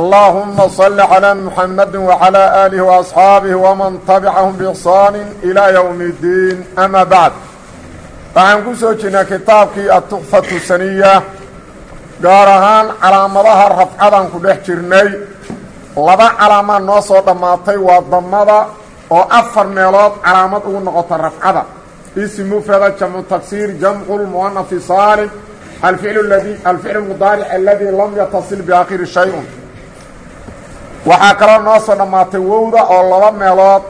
allahuma صل على muxamadi wacalaa آله waasxaabihi waman tabicahum biixsaani ilaa yowmi iddiin ama bacd waxaan ku soo jirnay kitaabkii atukfatu saniya gaar ahaan calaamadaha rafcadaan ku dhex jirnay. Laba calaamaad noo soo dhammaatay waa damada oo afar meelood calaamad ugu noqota rafcada. Ism mufrada jamcu tagsiir jamcu lmuanafi saalim alficlu aladi alficlu lam yatasil biaakhiri shay-un waxaa kaloo noo soo dhammaatay wowda oo laba meelood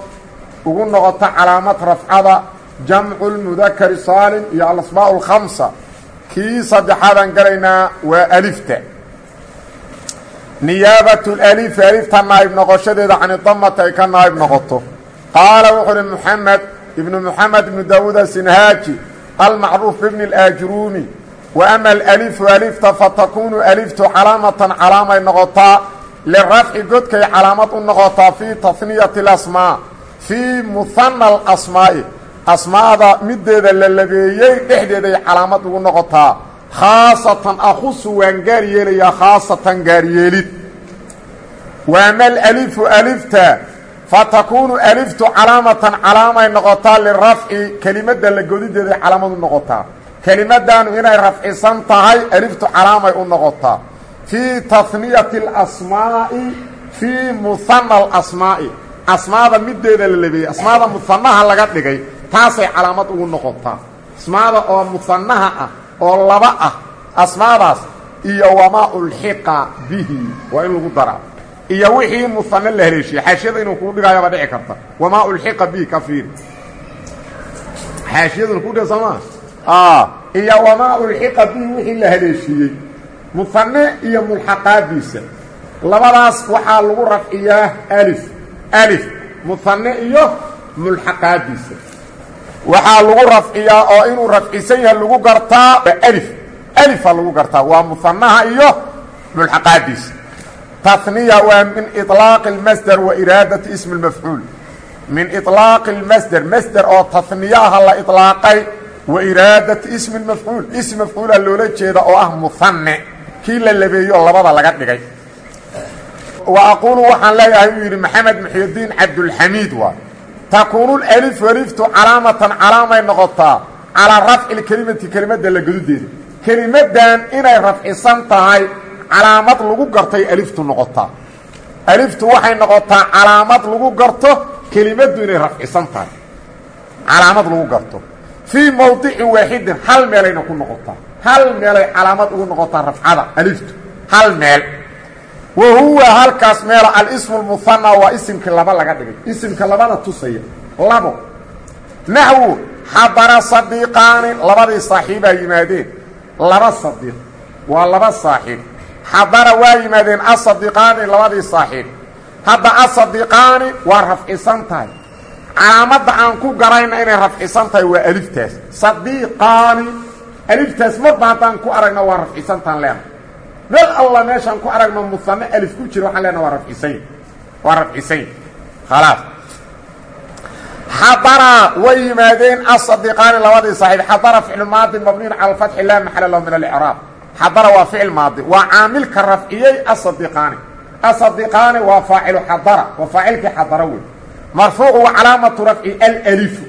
ugu noqota calaamad rafcada jamcu lmudakari saalim iyo alasmaa اlkhamsa kii saddexaadaan galaynaa waa alifta. Niyaabat lif alifta naa'ib noqoshadeeda can damata ay ka naa'ib noqoto. Qaala wuxuu uhi muxamed ibnu muxamed ibnu daawuud asinhaaji almacruuf bibni اlaajruumi wa ama alalifu alifta fatakunu aliftu calaamatan calaamay noqotaa lirafci godkay calaamad u noqotaa fii taniyati اlasmaa fii muhana alasmaa'i asmaada mideeda la labeeyey dhexdeeday calaamad ugu noqotaa khaasatan akhusu waan gaar yeelayaa khaasatan gaaryeelid waama alalifu alifta fatakuunu aliftu calaamatan calaamay noqotaa lirafci kelimadda la godideeday calaamad u noqotaa kelimaddaanu inay rafcisan tahay aliftu calaamay u noqotaa fii taniyati اlasmaa'i fii muhana alasmaa'i. Asmaada mideeda la labeeyey asmaada muhanaha laga dhigay taasay calaamad ugu noqotaa asmaada oo muhanaha ah oo laba ah asmaadaas iyo wamaa ulxiqa bihi waa in lagu daraa. Iyo wixii muhane la haleeshiyey xaashiyada inuu kuu dhigayaba dhici karta. Wamaa ulxiqa bihi ka fiiri. Xaashiyaduna kuu dhiga soomaa iyo wamaa ulxiqa bihi wixii la haleeshiiyey muhane iyo mulxaqaadiisa labadaas waxaa lagu rafciyaa alif alif muhane iyo mulxaqaadiisa waxaa lagu rafciyaa oo inuu rafcisan yahay lagu gartaa waa alif alifa lagu gartaa waa muhanaha iyo mulxaqaadiisa taniya waa min iطlaaqi اlmasder wa iraadati ismi اlmafcuul min iطlaaqi اlmasder masder oo taniyaha la iطlaaqay wa iraadati ismi اlmafcuul ism mafcuula loola jeeda oo ah muhane kii la labeeyo labada laga dhigay. Wa aquulu waxaan leeyahay uu yidhi maxamed muxyidiin cabdulxamiid waa takuunu lalifu aliftu calaamatan calaamay noqotaa calaa rafci lkelimati kelimadda la godudeeda kelimaddan inay rafcisan tahay calaamad lagu gartay aliftu noqotaa. Aliftu waxay noqotaa calaamad lagu garto kelimaddu inay rafcisan tahay. Calaamad lagu garto. Fii mowdicin waaxidin hal meelayna ku noqotaa hal meelay calaamad ugu noqotaa rafcada. Aliftu. Hal meel. Wa huwa halkaas meela alismu lmuhana waa isimkii laba laga dhigay. Isimka labada tusaya. Labo. Naxwu xadara sadiiqaani labadii saaxiibaa yimaadeen. Laba sadiiq. Waa laba saaxiib. Xadara waa yimaadeen asadiiqaani labadii saaxiib. Hadda asadiiqaani waa rafcisan tahay. Calaamadda aan ku garayna inay rafcisan tahay waa aliftaas. Sadiiqaani aliftaas marba haddaan ku aragna waa rafcisantaan leena meel alla meeshaan ku aragno muhane alif ku jira waxaan leenaha waa rafcisany waa rafcisany khalaas. Xadara way yimaadeen asadiqaani labadii saaxiib. Xadara ficlu maadi mabniyun cala alfatxi laa maxala lahu min alicraab xadara waa ficil maadi. Waa caamilka rafciyey asadiqaani asadiqaani waa faacilu xadara. Waa faacilkii xadara wey marfuucu wa calaamatu rafci alalifu.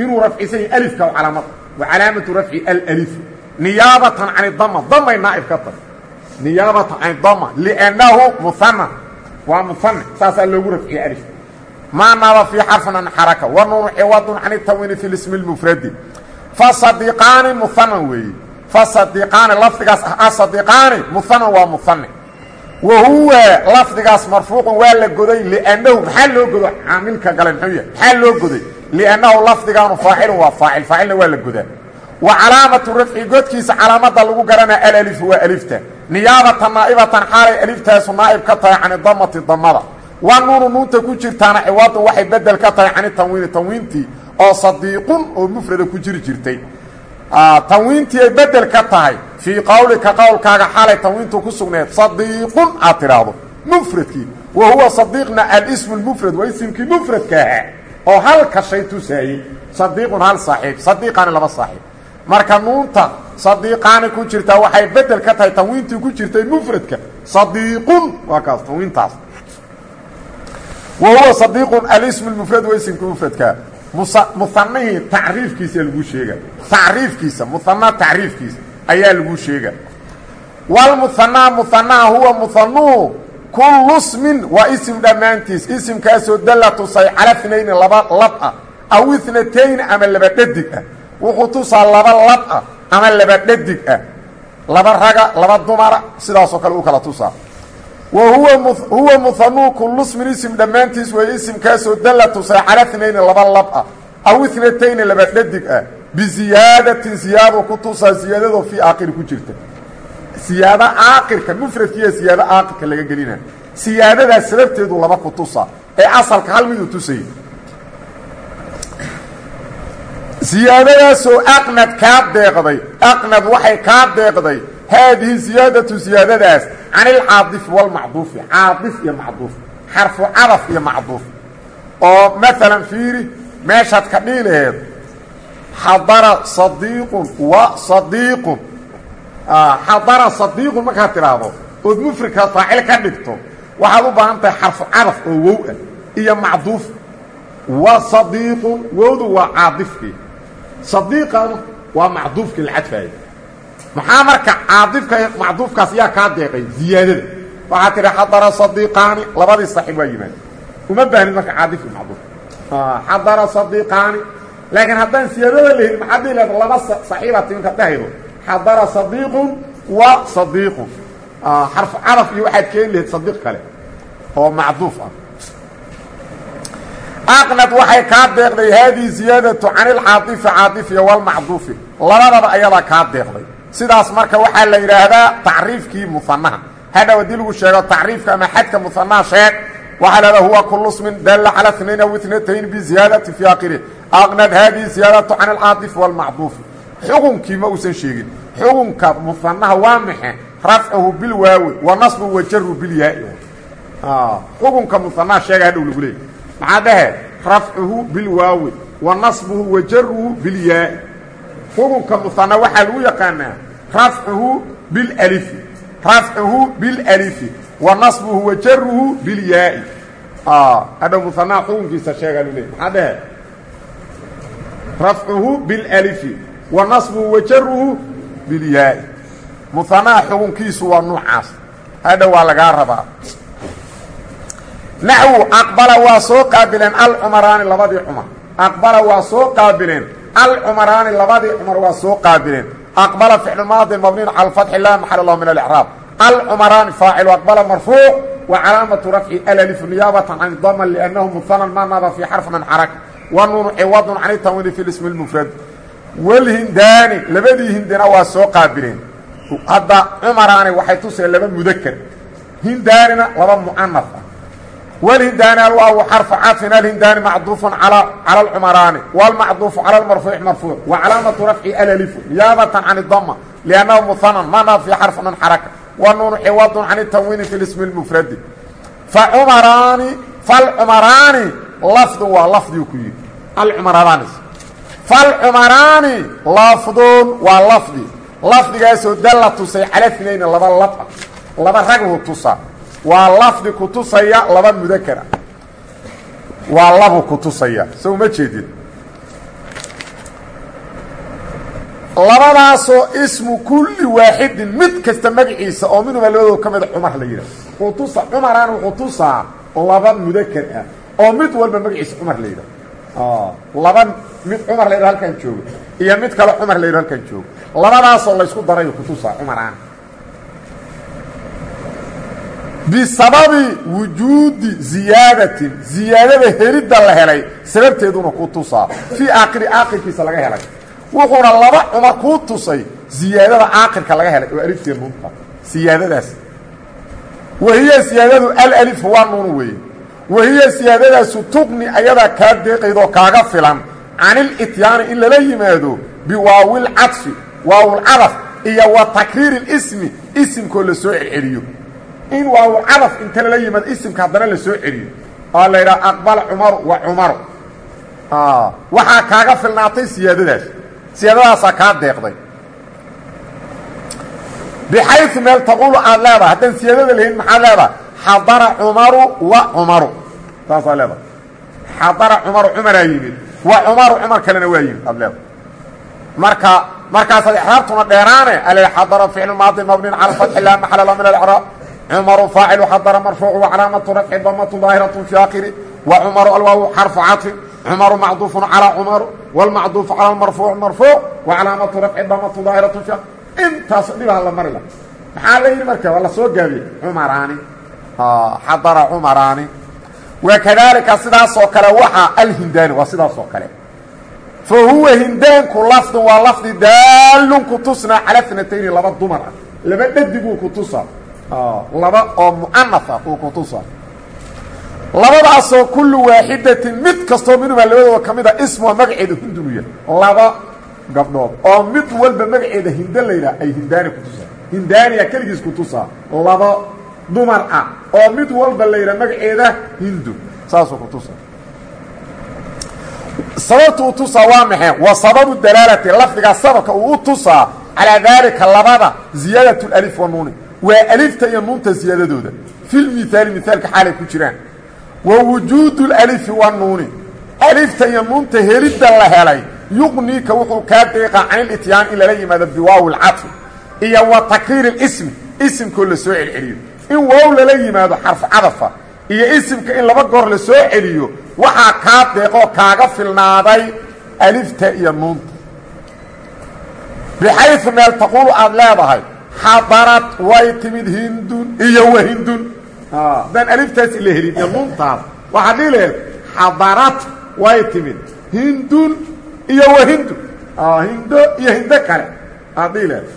Inuu rafcisan yahy alifka calaamada wa calaamatu rafci alalifu niyaabatan can dama damay naa'ib ka tahay. Niyaabata can dama liannahu muhana waa muhane saasaa loogu rafciye alif. Maa naaba fii xarfin an xaraka wa nuunu ciwadun can itawini fi lismi lmufradi fasadiqaani muhanan weeye fasadiqaani lafdigaas ah asadiqaani muhanan waa muhane wa huwa lafdigaas marfuuqun waa la goday liannahu maxaa loo godo? Caamilka gale muxuu yahay? Maxaa loo goday liannahu lafdigaanu faacilun waa faacil faacilna waa la godaa wa calaamatu rafci godkiisa calaamada lagu garanaa alalifu waa alifta niyaabatan naa'ibatan xaalay aliftaasu naa'ib ka tahay cani damati damada waa nuunu nuunta ku jirtaana ciwaadun waxay bedel ka tahay cani tanwiini tanwiintii oo sadiiqun oo mufrada ku jiri jirtay tanwiintii ay bedel ka tahay fii qowlika qowlkaaga xalay tanwiintu ku sugneed sadiiqun aad tidhaahdo mufradkii wa huwa sadiiqna alismu lmufrad waa isimkii mufradka ahaa oo halka shay tusaayey sadiiqun hal saaxiib sadiiqaani laba saaxiib. Marka nuunta sadiiqaani ku jirtaa waxay bedel ka tahay tanwiintii ku jirtay mufradka. Sadiiqun waa kaas tanwiintaas. Wa huwa sadiiqun alismu lmufrad waa isimkii mufradkaa musanihii tacriifkiisa lagu sheega tacriifkiisa muana tacriifkiisa ayaa lagu sheega wlmuhanaa muhanaha huwa muhanuhu kullu smin waa isim dhammaantiis isimkaasoo dalla tusay cala nayni laba lab ah aw inatayni ama laba dhadig ah wuxuu tusaa laba lab ah ama laba dhadig ah laba raga laba dumara sidaasoo kale u kala tusaa wa huwa muhanuu kullu smin isim dhammaantiis way isimkaasoo dalla tusay cala nayni laba lab ah aw inatayni laba dhadig ah biziyaadatin ziyaado ku tusaa ziyaadadoo fii aakiri ku jirta siyaado aakirka mufradkiiyo siyaado aakirka laga gelina. Siyaadadaas sababteedu laba ku tusaa ee asalka hal miduu tusayay siyaadadaasoo aqnad kaa deeqday. Aqnad waxay kaa deeqday. Haadihi ziyaadatu siyaadadaas can ilcaadifi walmacduufi caadif iyo macduuf xarfu cadaf iyo macduuf. Oo maalan fiiri meeshaad ka dhihi laheed xadara sadiiqun wa sadiiqun xadara sadiiqun markaad tidhaahdo ood mufridka faacil ka dhigto waxaad u baahan tahay xarfu cadaf oo wow ah iyo macduuf. Wa sadiiqun wowdu waa caadifkii. Sadiiqanu waa macduufkii la cadfaayo maxaa marka caadifka macduufkaas yaa kaa deeqay? Ziyaadada. Waxaad tidhi xadara sadiiqaani labadii saxiib waa yimaada uma baahnid marka caadifkii macduuf. Xadara sadiiqaani laakiin haddaan siyaadada lahin maxaad dhihi lahda laba saxiibaad timinka dhahaydo xadara sadiiqun wa sadiiqun xarfu cadaf iyo waxaad keeni lahayd sadiiq kale oo macduuf ah. Aqnad waxay kaa deeqday haadihi ziyaadatu can ilcaadifi caadifiya walmacduufi labadaba ayadaa kaa deeqday. Sidaas marka waxaa la yidhaahdaa tacriifkii muanaha hadhow haddii lagu sheego tacriifka ama xadka muanaha sheeg waxaa lahada huwa kulu smin dalla cala nayn aw inatayn biziyaadati fi akhirih aqnad haadihi ziyaadatu can alcaadifi walmacduufi xukunkii ma uusan sheegin. Xukunka muanaha waa maxe rafcuhu bilwaawi wa nasbu wajaru bilyaai xukunka muanaha sheega hadhow lagu leeyay maxaa dhahe rafcuhu bilwaawi wa nasbuhu wa jaruhu bilyaai xukunka muana waxaa lagu yaqaanaa rafcuhu bilalifi rafcuhu bilalifi wa nasbuhu wa jaruhu bilyaai hadhow muanaha xukunkiisa sheegaa lu leey maxaa dhahe rafcuhu bilalifi wa nasbuhu wa jaruhu bilyaai muanaha xukunkiisu waa nuucaas. Hadhow waa lagaa rabaa. Naxwu aqbala waa soo qaabileen alcumaraani labadii cumar. Aqbala waa soo qaabileen alcumaraani labadii cumar waa soo qaabileen. Aqbala ficlu maadin mabniin cala fatxi laa maxal lahu min alcraab alcumaraani faacilu aqbala marfuuc wa calaamatu rafci alalifu niyaabatan can dama liannahu muhanan ma nada fii xarf min xaraka wa nuunu ciwadun can tanwiini fi lismi lmufrad walhindaani labadii hindina waa soo qaabileen hadda cumaraani waxay tuseen laba mudaker hindaanina laba mucanaf ah والهندان الواو حرف عطف الهندان معطوف على على العمران والمعطوف على المرفوع مرفوع وعلامة رفع الالف نيابة عن الضمة لأنه مثنى منى في حرف من حركة والنون عوض عن التنوين في الاسم المفرد فعمران فالعمران لفظ ولفظ يكون العمران falcumaraani laafduun waa lafdi. Lafdigaasoo dalla tusay cala inayn laba la ah. laba raghu tusa. Waa lafdi ku tusaya laba mudakara. Waa labu ku tusaya. So uma jeedid labadaasoo ismu kulli waaxidin mid kasta magciisa oo minuma labadood ka mida cumar la yidhaha wuxuu tusa cumaraan wuxuu tusaa laba mudakar ah oo mid walba magciisa cumar la yidhaha laba mid cumar la halkan joogo iyo mid kale cumar la halkan joogo. Labadaasoo laysku darayo ku tusaa cumaraan bisababi wujuudi ziyaadatin ziyaadada helidda la helay sababteeduna ku tusaa. Fii aakhiri aakhirkiisa laga helay. Wuxuuna laba cumar kuu tusay ziyaadada aakhirka laga helay oo aliftiya nuunta. Siyaadadaas wahiya siyaadadu alalifu waa nuun weeye wahiya siyaadadaasu tuqni ayadaa kaa deeqaydoo kaaga filan can ilityaani in lala yimaado biwaawilcadfi waawulcadaf iyo wa takriiri ismi isimkoo la soo celceliyo in waawulcadaf inta lala yimaado isimka haddana la soo celiyo oo la yidhaha aqbal cumaru wa cumaru waxaa kaaga filnaatay siyaadadaas siyaadadaasaa kaa deeqday bxayu meel taquulu aad leedahay haddaan siyaadada lahayn maxaad leedahay xadara cumaru wa cumaru saasaa leedahay xadara cumaru cumaraa yimid wa cumaru cumar kalena waa yimid aad leedahay marka markaasaad ixraabtuna dheeraane al xadara ficlu maadi mabnin cala fatxi laa maxala la min alcraab cumaru faacilu xadara marfuucu wacalaamatu rafci damatu daahiratu fi akhiri wa cumaru alwaawu xarfu caطfin cumaru macduufun calaa cumaru wاlmacduufu cala marfuuc marfuuc wacalaamatu rafci damatu daahiratu fi intaas dhibaha la mari la maxaa la yidhi marka waa la soo gaabiyey cumaraani xadara cumaraani wakadaalika sidaasoo kale waxaa alhindaani waa sidaasoo kale. Fa huwa hindaanku lafdun waa lafdi daalun ku tusnaa cala snatayni laba dumar. Ah laba dhadiguu ku tusaa laba oo mu'anaf ah uu ku tusaa labadaasoo kullu waaxidatin mid kastoo minhumaa labadooda ka mid a ismuha magaceeda hindunuya laba gabdhood. Oo mid walba magaceeda hindo laydhaha ay hindaani ku tusaa hindaaniya keligiis ku tusaa laba dumar ah oo mid walba laydhaha magaceeda hindu. Saasuu ku tusaa sababtu u tusaa waa maxay? Wa sababu dalaalati lafdigaa sababka uu u tusaa calaa daalika labada ziyaadat alif wa nuuni. Waa alifta iyo nuunta ziyaadadooda. Fi lmihaali mihaalka xaalay ku jiraan. Wa wujuudu lalifi wanuuni alifta iyo nuunta helidda la helay yuqniika wuxuu kaa deeqaa can ilityaan in lala yimaado biwaawi lcadfi iyo wa takriiri اlismi isimkoo la celceliyo in waaw lala yimaado xarfu cadafa iyo isimka in laba goor la soo celiyo waxaa kaa deeqoo kaaga filnaaday alifta iyo nuunta. Bixayu meel taquulu aad leedahay xadarad way timid hindun iyo wahindun haddaan aliftaas la helin iyo nuuntaas. Waxaad dhihi laheed xadarad way timid hindun iyo wahindu hindo iyo hindo kale. Aad dhihi laheed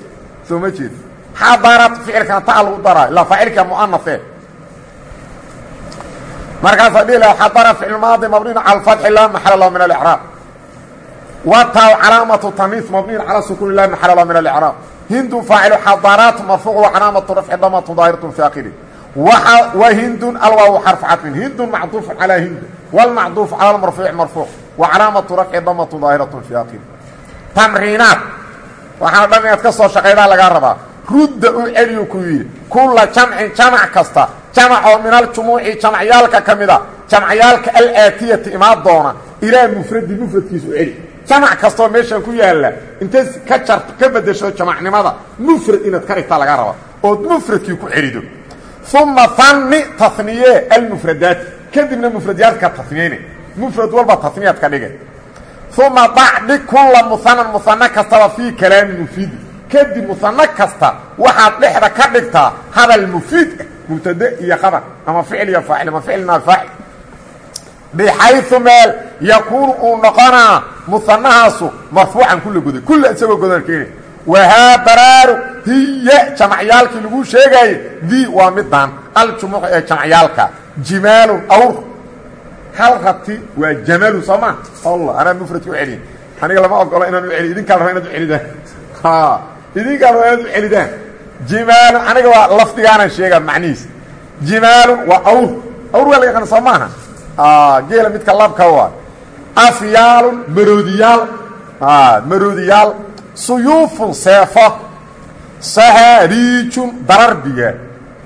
soo ma jeed maxaa daarat ficilkana taa lagu daraayo ilaa faacilka muanae markaasaa dhihi laha xadara ficilmaadi mabniin cala alfatxi laa maxala lahu min alcraab wa taa calaamatu tamiis mabniin cala sukuuni laa maxala lahu min alcraab hindun faacilu xadaraat marfuuc wa calaamatu rafci dhamatun daahiratun fi akhiri wa hindun alwaaw xarfu cadfin hindun macduufun calaa hind walmacduufu cala marfuuci marfuuc wa calaamatu rafci dhamatun daahiratun fi akhiri tamriinaad waxaana dhan inaad ka soo shaqaydaa lagaa rabaa rudda u celiyu ku yidhi kula jamcin jamac kasta jamac oo min aljumuuci jamacyaalka ka mida jamacyaalka alaatiyati imaan doona ilaa mufradi mufradkiisa u celi jamac kastaoo meeshan ku yaalla intay ka jar ka bedesho jamacnimada mufrad inaad ka dhigtaa lagaa rabaa ood mufradkii ku celido uma fanni taniye almufradaati kadibna mufradyaadka taniyeyne mufrad walba taniyaad ka dhige uma dacdi kula muhanan muhano kastaba fii kalaami mufiidi kadib muhano kasta waxaad dhexda ka dhigtaa hadal mufiid ah mubtade iyo qabar ama ficil iyo faacil ama ficilna faacil. Bxayu meel yakuunu uu noqonaa muhanahaasu marfuucan kula goday kula isagoo godan keeni wahaa baraaru hiya jamacyaalkii lagu sheegaaye di waa midaan aljumuuc ee jamacyaalka jimaalun awr. Hal rabti waa jamalun soo ma? Allah anaa mufradka u celiya aniga lama ogolo inaan u idinkaa raba inaad u aniga waa lafdigaanan sheegaa macnihiis jimaalun waa awr. Awr waa la yaqaana soo maaha? Geela midka labka waa afyaalun maroodiyaal. Maroodiyaal. Suyuufun seefo. Sahaariijun dararbiga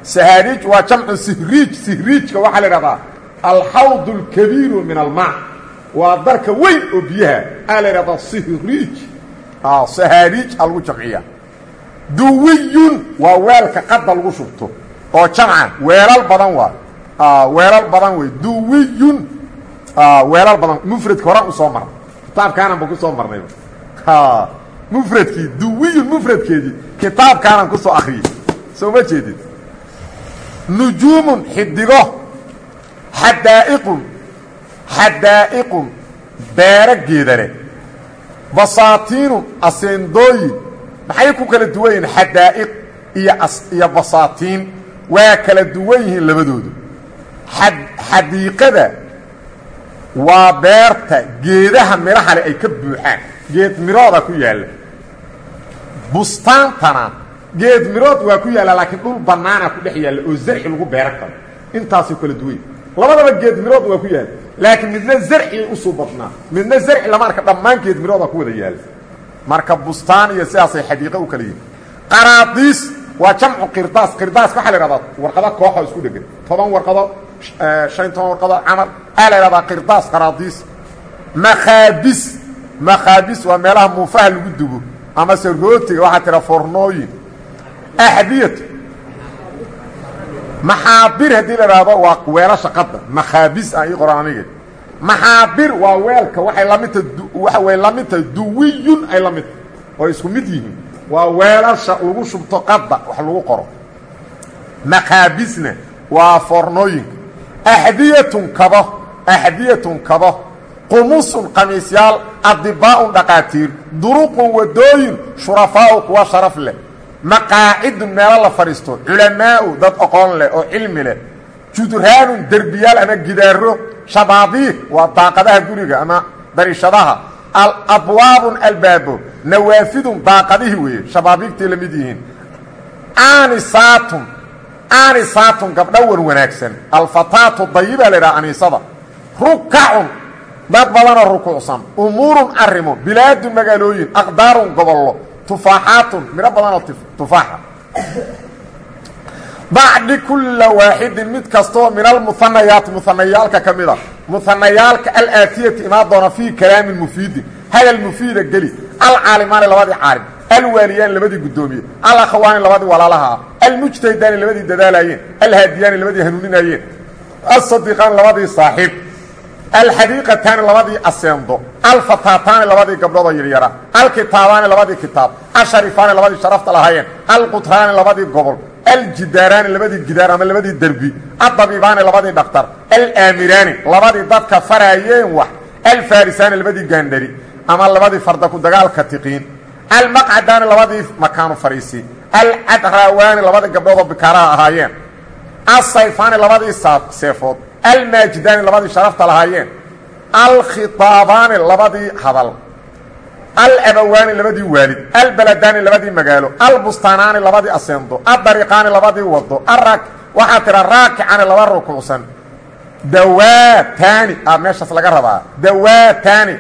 sahaariij waa jamcu sihriij. Sihriijka waxaa la idhahdaa alxawd اlkabiiru min almaa. Waa darka weyn oo biyaha. Aa la idhahdaa sihriij. Sahaariij a duwiyun waa weelka qadda lagu shubto oo jamca weelal badan waa weelal badan wey duwiyun weelal badan mufradka horan u soo marnay. Kitaabkaanan ba ku soo marnay. Mufradkii duwiyun mufradkeedii kitaabkaanan ku soo akriyey soo ma jeedid nujuumun xidigo xadaa'iqun xadaa'iqun beero geedane basaatiinun maxay ku kala duwan yihiin xadaa'iq iyo basaatiin? Waa kala duwan yihiin labadoodu. Xadiiqada waa beerta geedaha midhahale ay ka buuxaan. Geed mirooda ku yaalla. Bustaantana geed mirood waa ku yaalla laakiin dhul bannaana ku dhex yaalla oo zarci lagu beeran karo. Intaasuu kala duway labadaba geed mirood waa ku yaalla laakiin midna zarciyay usuu badnaa. Midna zarci lama arka dhammaan geed mirooda ku wada yaalla marka bustaan iyo sidaasay xadiiqo u kala yihiin qaraadiis waa jamcu qirdaas. Qirdaas waxaa la ihahdaa warqado kooxoo isku dhegan toban warqado shan toban warqado camal. Aa la ihahdaa qirdaas qaraadiis makhaabis makhaabis waa meelaha muufaha lagu dubo. Ama se rootiga waxaa tira fornooyin. Axdiyatu maxaabir haddii la ihahdo waa weelasha qadda. Makhaabis ah ii qoran aniga maxaabir waa weelka waxay lamidta waxa way la mid tahay duwiyun ay la mid tahay oo isku mid yihiin. Waa weelasha lagu shubto qadda wax lagu qoro. Makhaabisna waa fornooyinka axdiyatun kabo axdiyatun kabo. Qumusun qamiisyaal adibaa'un dhaqaatiir. Duruqun wadooyin shurafaa'u kuwa sharaf leh. Maqaacidun meelo la fadhiisto. Culamaa'u dad oqoon leh oo cilmi leh. Judraanun derbiyaal ama gidaaro shabaadiir waa daaqadaha guriga ama dariishadaha abwaabun albaabo nawaafidun daaqadihii weeye shabaabiigtay la mid yihiin. Aanisaatun aanisaatun gabdho wan wanaagsan. Alfataatu dayibaa la idhaha aniisada. Rukacun dad badanoo rukuucsan. Umuurun arrimo bilaadun magaalooyin aqdaarun gobollo. Tufaaxaatun midho badanoo tufaaxa bacdi kula waaxidin mid kastoo min almuhanayaati muhanayaalka ka mida muhanayaalka alaatiyati imaan doona fii kalaamin mufiidin hadal mufiida geli. Alcaalimaani labadii caalim alwaaliyaani labadii guddoomiye alakhawaani labadii walaalaha ah almujtahidaani labadii dadaalaayeen alhaadiyaani labadii hanuuninayeen alsadiiqaani labadii saaxiib alxadiiqataani labadii aseendo alfataataani labadii gabdhoodoo yaryara alkitaabaani labadii kitaab asharifaani labadii sharafta lahaayeen gobol aljidaaraani labadii gidaar ama labadii derbi addabiibaani labadii dhaktar alaamiraani labadii dadka faraayeen wax alfarisaani labadii gaandhari ama labadii farda ku dagaalka tiqiin almaqcadaani labadii makaanu fariisi alcadraawaani labadii gabdhoodoo bikaaraha ahaayeen asayfaani labadii seefood almaajidaani labadii sharafta lahaayeen alkhitaabaani labadii hadal alabawaani labadii waalid albaladaani labadii magaalo albustaanaani labadii aseendo adariiqaani labadii wado waxaa tira raakicani laba rukuucsan. Dawaataani a meeshaas laga rabaa. Dawaataani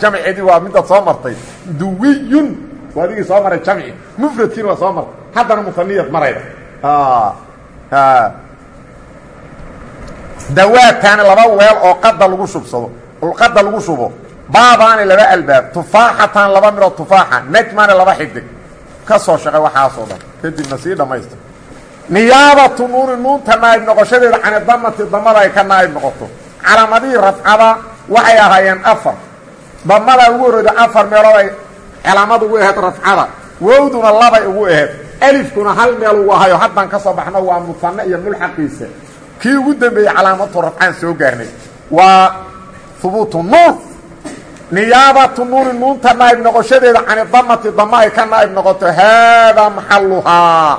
jamceedii waa midaad soo martay. Duwiyun waa adigii soo maray jamci. Mufradkiina waa soo martay. Haddana musaniyad marayda. Dawaataani laba weel oo qada lagu shubsado. Qada lagu shubo baabaani laba albaab tufaaxatan laba midoo tufaaxa najmaani laba xidig. Ka soo shaqay waxaasoo dhan. Kadibna sii dhammaystir niyaabatu nuuni nuunta naa'ib noqoshadeeda canidamati damada ay ka naa'ib noqoto. Calaamadihii rafcada waxay ahaayeen afar. Damada ugu horreyda afar meelood ay calaamad ugu ahayd rafcada. Wowduna labay ugu ahayd. Alifkuna hal meel ugu ahayo haddaan ka soo baxno waa musanne iyo mulxaqiisa kii ugu dambeeyey calaamatu rafcaan soo gaarnay waa hubuutu nuun niyaabatu nuuni nuunta naa'ib noqoshadeeda canidamati dama ay ka naa'ib noqoto haadaa maxaluhaa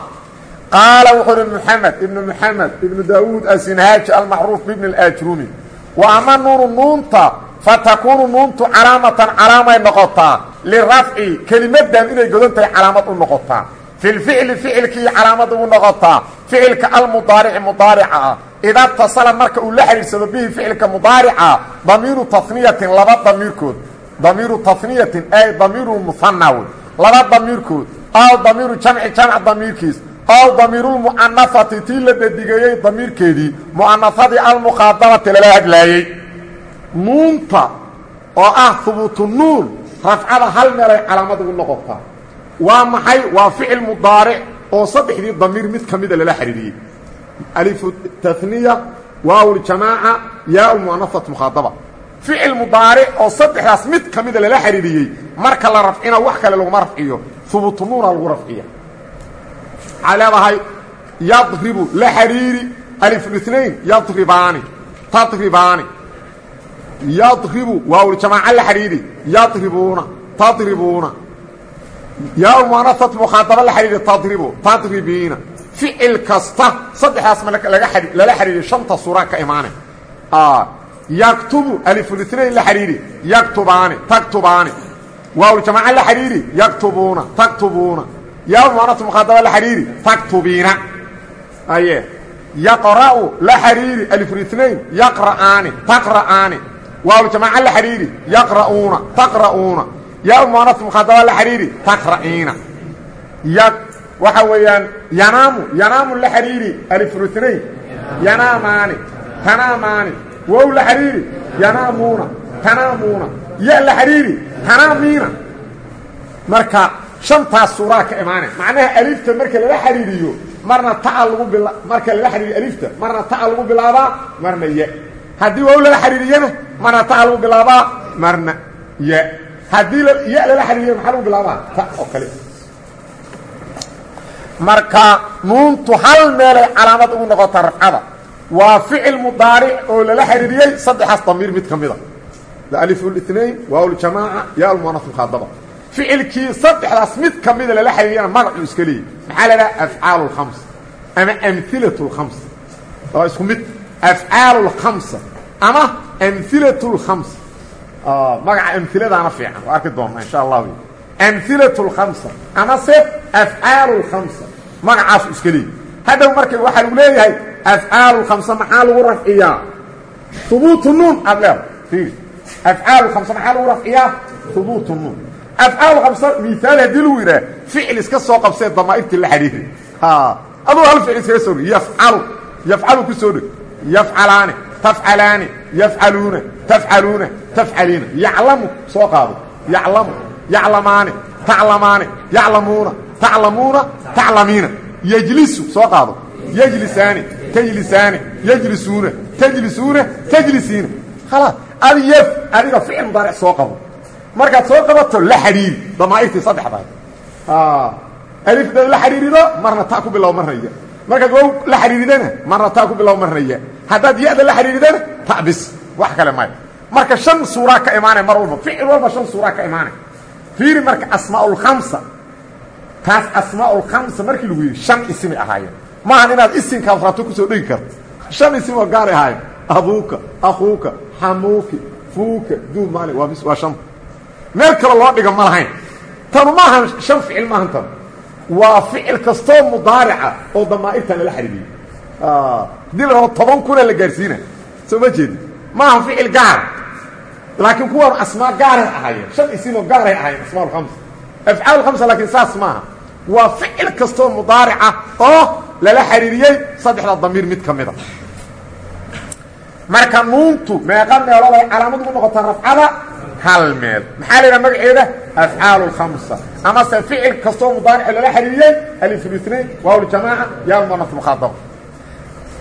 qaala wuxuu uhi mxamed ibnu mxamed ibnu daawuud asinhaaji almacruuf bibni اlaajrumi wa ama nuunu nuunta fatakuunu nuuntu calaamatan calaamay noqotaa lirafci kelimadan inay godan tahay calaamad u noqotaa fi lficli ficilkii calaamad ugu noqotaa ficilka almudaarici mudaarica ah idaa tasala marka uu la xidhiidsado bihi ficilka mudaarica damiiru taniyatin laba damiirkood damiiru taniyatin ay damiiru muhanaw laba damiirkood aw damiiru jamci jamc damiirkiis aw damiirulmu'anafati tii la dhadigeeyey damiirkeedii mu'anafadii almukhaadabati lala hadlaayey nuunta oo ah hubuutu nuun rafcada hal meelay calaamad ugu noqotaa waa maxay waa ficil mudaaric oo saddexdii damiir mid ka mida lala xidhiiriyey alifu taniya waawljamaaca yaa mu'anafat mukhaadaba ficil mudaaric oo saddexdaas mid ka mida lala xidhiiriyey marka la rafcina wax kale laguma rafciyo hubuutu nuuna lagu rafciya. Waxaa leedahay yadribu la xidhiiri alifاثnain yadribaani tadribaani. Yadribu waawljamaaca la xidhiiri yadribuuna tadribuuna. Yaa muanafat mukhaadaba la xidhiiri tadribu tadribiina ficil kasta saddexdaas ma lala xidhiiriyo shanta suura ka imaane yaktubu alifulinayn la xidhiiri yaktubaani taktubaani. Waawljamaaca la xidhiiri yaktubuuna taktubuuna. Yaa muanatu mukhadaba la xidhiiri taktubiina. Aye yaqra'u la xidhiiri alifulinayn yaqra'aani taqra'aani. Waawljamaaca la xidhiiri yaqra'uuna taqra'uuna. Yaa muanatu mukhadaba la xidhiiri taqra'iina waxa weeyaan yanaamu yanaamu la xidhiiri alifulinayn yanaamaani tanaamaani wow la xidhiiri yanaamuuna tanaamuuna. Ya la xidhiiri tanaamiina. Marka shantaas suuraa ka imaanay macnaha alifta marka lala xidhiiriyo marna taa lagu bila marka lala xidhiiriyo alifta marna taa lagu bilaabaa marna ya. Haddii wow lala xidhiiriyana marna taa lagu bilaabaa marna ya. Haddii ya lala xidhiiriyo maxaa lagu bilaabaa? Ta oo kale marka nuuntu hal meelay calaamad ugu noqota rafcada waa ficil mudaaric oo lala xidhiiriyey saddexaas damiir mid ka mida alifulinayn waaljamaaca yaa almuanaf mukhadaba ficilkii saddexdaas mid ka mida lala xidhiiriyana magacuu iska leeyay maxaa la dhaha afcaal اlkhams ama amhilat اlkhams waa isku mid afcaal اlkhamsa ama amhilat اlkhams magaca amhiladaana fiican waa arki doonnaa insha allah amhilat اlkhamsa ama se afcaal اlkhamsa magacaasu iska leeyay hadhow marka waxaa lagu leeyahay afcaal اkhamsa maxaa lagu rafciyaa hubuutu nuun aad leeda fiiri afcaal khamsa maxaa lagu rafciyaa hubuutu nuun afcaal khamsa miaal haddii lagu yidhaah ficil iska soo qabsee damaa'irtii la xidhiiri aduu hal ficil iskaga soo dhig yafcalu yafcalu ku soo dhig yafcalaani tafcalaani yafcaluuna tafcaluuna tafcaliina yaclamu soo qaado yaclamu yaclamaani taclamaani yaclamuuna taclamuuna taclamiina. Yejlisu soo qaado. Yejlisaani tajlisaani. Yejlisuuna tajlisuuna tajlisiina. Khalaas adi yf adiga ficil mudaaric soo qabo. Markaad soo qabato la xidhiiri damaa'irtii saddexdaas alifdaad la xidhiirido marna ta ku bilow marna ya markaad wow la xidhiiridana marna ta ku bilow marna ya haddaad la xidhiiridana ta wax kale maya marka shan suuraa ka imaanay mar walba ficil walba shan suuraa ka imaanay fiiri marka asmaaulkhamsa taas asmaaulkhamsa markii lagu yidhi shan isimay ahaayeen. Maahan inaad isinkaas rabto ku soo dhegi karto. Shan isim oo gaaray ahaayeen. Abuuka akuuka xamuuki fuuka duu maali waa shanta meel kale loo dhiga ma lahayn. Tanu maahan shan ficil maahan tanu waa ficil kastoo mudaarica oo damaa'irtan lala xidhiidiyey haddii la rabo toban kuna la gaarsiina soo ma jeedi. Maaha ficil gaara laakiin kuwan asmaa gaaray ahaayeen shan isimoo gaaray ahaayeen asmaa lhamsa afcaal khamsa laakiin saas maaha waa ficil kastoo mudaarica oo lala xidhiiriyey saddexda damiir mid ka mida marka nuuntu meeqa meelood ay calaamad ugu noqotaa rafcada hal meel maxaa la yidhaha magaceeda afcaal اkhamsa amase ficil kastoo mudaaric lala xidhiiriyey aliflitnain waaljamaaca yaalmuanaf mukhaadaba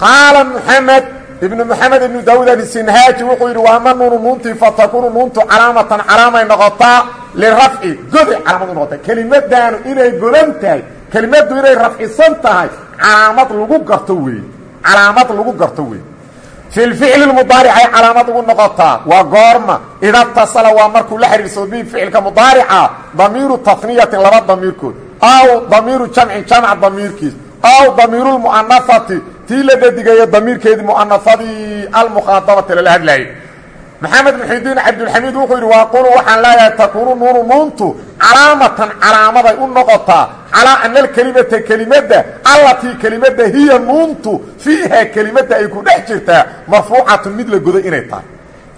qaala mxamed ibnu moxamed ibnu daawud abisinhaaji wuxuu yidhi waama nuunu nuuntii fatakunu nuuntu calaamatan calaamay noqotaa lirafci goday calaamad u noqota kelimadaanu inay godan tahay kelimaddu inay rafcisan tahay calaamad lagu garto weeye calaamad lagu garto weeye fi lficli mudaaricay calaamad ugu noqotaa waa goorma. Ida tasala waa markuu la xidhiirsado bi ficilka mudaarica damiiru taniyatin laba damiirkood. Aw damiiru jamcin jamc damiirkiis. Aw damiiru lmu'anafati tii la dhadigeeyo damiirkeedii mu'anafadii almukhaadabati lala hadlaayay maxamed muxidiin cabdulxamiid wuxuu yidhi waaqulu waxaan leeyahay takuunu nuunu nuuntu calaamatan calaamaday u noqotaa calaa ana alkelimata kelimadda allatii kelimadda hiya nuuntu fiiha kelimadda ay ku dhex jirtaa marfuucatun mid la goday inay tahay.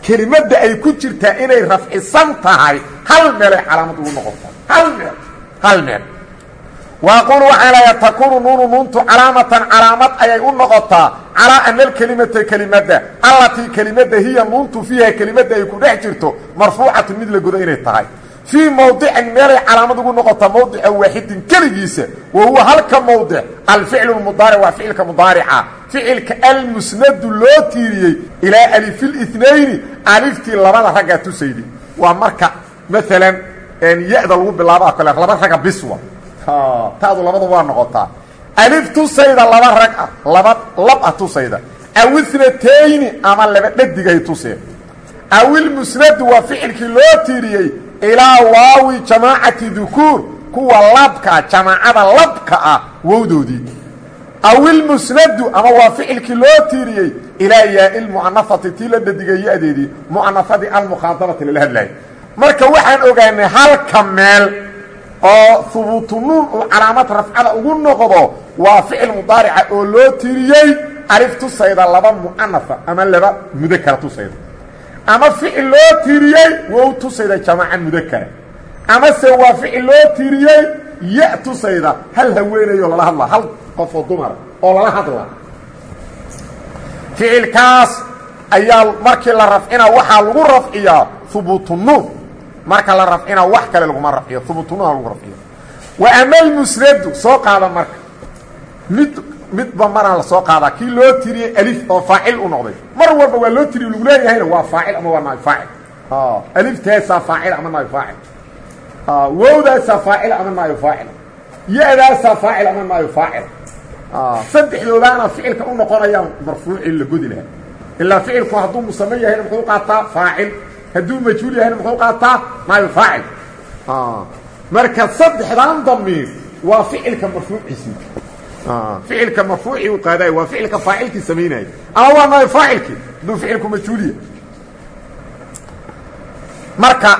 Kelimadda ay ku jirtaa inay rafcisan tahay hal meelay calaamad ugu noqotaa hal hal meel waaqulu waxaan leeyahay takuunu nuunu nuuntu calaamatan calaamad ayay u noqotaa calaa ana alkelimata kelimadda allatii kelimadda hiya nuuntu fiiha kelimadda ay ku dhex jirto marfuucatun mid la godo inay tahay. Fii mowdicin meelay calaamad ugu noqotaa mowdica waaxidin keligiisa wa huwa halka mowdic alficlu mudaaric waa ficilka mudaarica. Ficilka almusnadu loo tiiriyey ilaa alifilitnayni aliftii labada raggaa tusaydi. Waa marka maalan ya-da lagu bilaabo kale laba ragga biswa taadu labada waa noqotaa. Alif tusayda laba rag ah laba lab ah tusayda. Awisnatayni ama laba dhadigay tuseen awilmusnadu waa ficilkii loo tiiriyey ilaa waawi jamaacati dukuur kuwa labkaa jamaacada labka ah wowdoodii. Awilmusnadu ama waa ficilkii loo tiiriyey ilaa yaai lmu'anafati tii la dhadigay ya-deedii mu'anafadii almukhaadabati lala hadlaayay marka waxaan ogaanay halka meel oo hubuutu nuun uu calaamad rafcada ugu noqdo waa ficil mudaarica oo loo tiriyey alif tusayda laba mu'anafa ama laba mudakara tusayda ama ficil loo tiriyey wow tusayda jamaaca mudakara amase waa ficil loo tiriyey ya tusayda hal haweenayoo lala hadlaa hal qofoo dumara oo lala hadlaa ficilkaas ayaa markii la rafcina waxaa lagu rafciyaa hubuutu marka la rafcina wax kale laguma rafciyo hubuutu nuun lagu rafciyo wa ama almusnadu soo qaada marka. Mid midba maraa la soo qaadaa kii loo tiriyey alif oo faacil u noqday. Mar walba waa loo tiriye lagu leeyahayna waa faacil ama waa naay faacil. Aliftaasaa faacil ama naayo faacil. Wowdaasaa faacil ama naayo faacil. Ya-daasaa faacil ama naayo faacil. Saddexdoodaana ficilka u noqonayaan marfuuci la godi lahaa. Ilaa ficilku hadduu musame yahayna muxuu qaataa faacil hadduu majhuul yahayna muxuu qaataa? Naayo faacil marka saddexdan damiir waa ficilka marfuuciisii ficilka marfuucii u qaadaay waa ficilka faacilkii samaynayay ama waa naayo faacilkii hadduu ficilku majhuuliya marka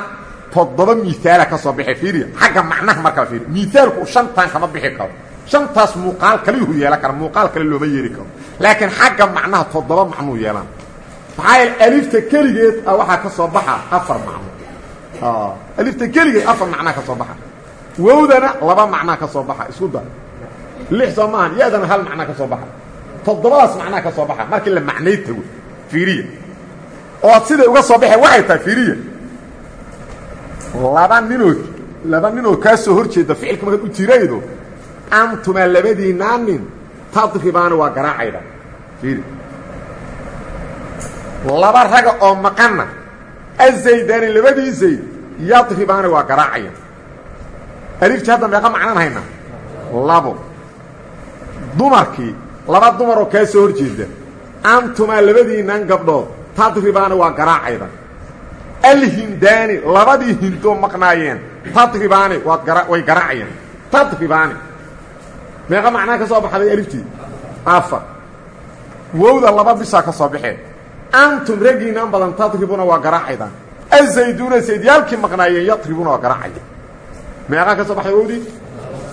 toddoba miaala ka soo baxay fiiriya. Xagga macnaha markaa fiiriya miaalku shantan kama bixi karo. Shantaas muuqaal kaliyuhu yeelan kara muuqaal kale looma yeeli karo. Laakiin xagga macnaha toddoba macnuu yeelan maxaa yeele alifta keligeed a waxaa ka soo baxa afar macno. Alifta keligeed afar macnaa ka soo baxa. Wowdana laba macnaa ka soo baxa isku dar. Lix soo maahan ya-dana hal macnaa ka soo baxa. Toddobadaas macnaa ka soo baxa markii la macnay tago fiiriya oo siday uga soo baxeen waxay tahay fiiriya laba ninood laba ninoo kaa soo hor jeeda ficilka markaad u tiraydo antuma labadiinaa nin tadribaani waa garaacayda. Fiiri laba raga oo maqanna. Azaydaani labadii zayd yadribaani waa garaacaya. Aliftii hadda meeqa macnan hayna? Labo. Dumarkii laba dumaroo kaa soo hor jeeda. Antumaa labadiinaan gabdhood tadribaani waa garaacayda. Alhindaani labadii hindoo maqnaayeen tadribaani waad way garaacayaan tadribaani meeqa macnaa ka soo baxday aliftii afar wowda laba bisaa ka soo baxeen antum raggiinaan badan tadribuna waa garaacaydaan azayduuna saydyaalkii maqnaayeen yadribuna waa garaacaya meeqaa ka soo baxday wowdii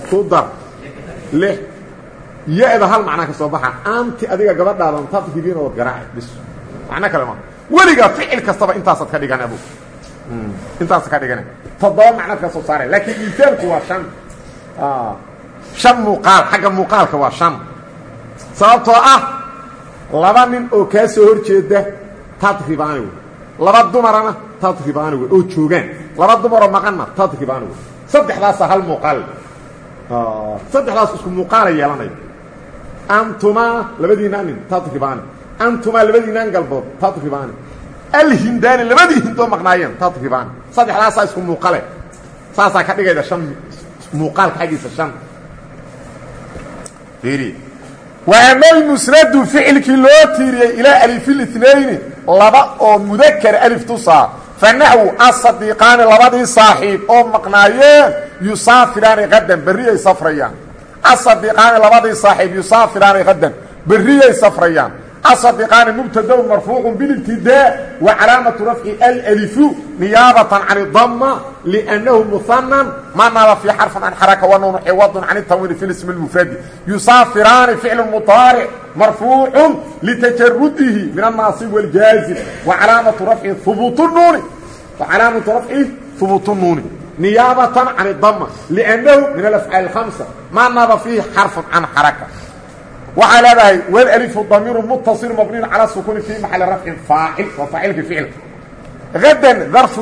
ku dar. Lix ya-da hal macnaa ka soo baxa. Anti adiga gabadhaadan tadribiina waad garaacay. Bis. Macno kale maa weligaa ficil kastaba intaasaad ka dhigan abu intaasaad ka dhigana toddoba macnaad ka soo saare laakiin miisaalku waa shan. Shan muuqaal. Xagga muuqaalka waa shan. Sababtoo ah laba nin oo kaa soo hor jeeda tadribaani wey laba dumarana tadribaani oo joogaan. Laba dumaroo maqanna tadribaani wey saddexdaasa hal muuqaal. Saddexdaas isku muuqaala yeelanaya antumaa labadiinaa nin tadribaani antumaa labadiinaan galbood tadribaani alhindaani labadii hindoo maqnaayeen tadribaani saddexdaasaa isku muuqale. Saasaa ka dhigayda shan muuqaalka xaggiisa shan fiiri wa ama almusnadu ficilkii loo tiiriyey ilaa alifilitnayni laba oo mudakar alif tusaa. Fa naxwu asadiiqaani labadii saaxiib oo maqnaayeen yusaafiraani qadan berriyay safrayaan. Asadiiqaani labadii saaxiib yusaafiraani qadan berriyay safrayaan asadiqaani mubtadaun marfuucu bilibtidaa wa calaamatu rafci alalifu niyaabatan can dama liannahu muhanan ma naaba fii xarfin can xaraka wanuunu ciwadun can tanwiini fi ismi lmufradi yusaafiraani ficlu mudaaric marfuucun litajarudihi min annaasib wاljaazim wa calaamatu rafci hubuutu nuuni wa calaamatu rafci hubuutu nuuni niyaabatan can dama liannahu min alafcaali اhamsa ma naaba fiihi xarfun can xaraka waxaa leedahay wlalifu damiiru mutasilu mabniyun calaa sukuni fii maxali rafcin faacil waa faacilkii ficilka hadan darfu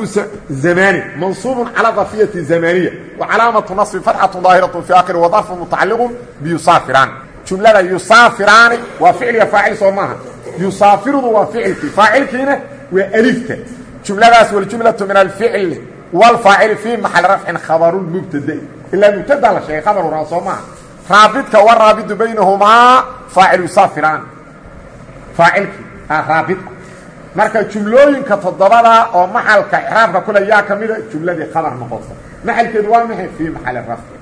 zamani mansuubun calaa darfiyati zamaniya wa calaamatu nasbi fatxatun daahiratu fii akhiri wa darfu mutacaliqun biyusaafiraan jumlada yusaafiraani waa ficliga faacil soo maaha. Yusaafirudu waa ficilkii faacilkiina waa alifta. Jumladaas waljumlatu min alficli wاlfaacili fii maxali rafcin khabaru mubtada'i ilaa mubtada la sheegay khabar waraa soo maaha raabidka waraabidu baynahumaa faacil yusaafiraan. Faacilkii raabid marka jumlooyinka toddobada oo maxalka icraabka kule yaa ka mida jumladii khabar noqota maxalkeedu waa maxay? Fii maxali rafci.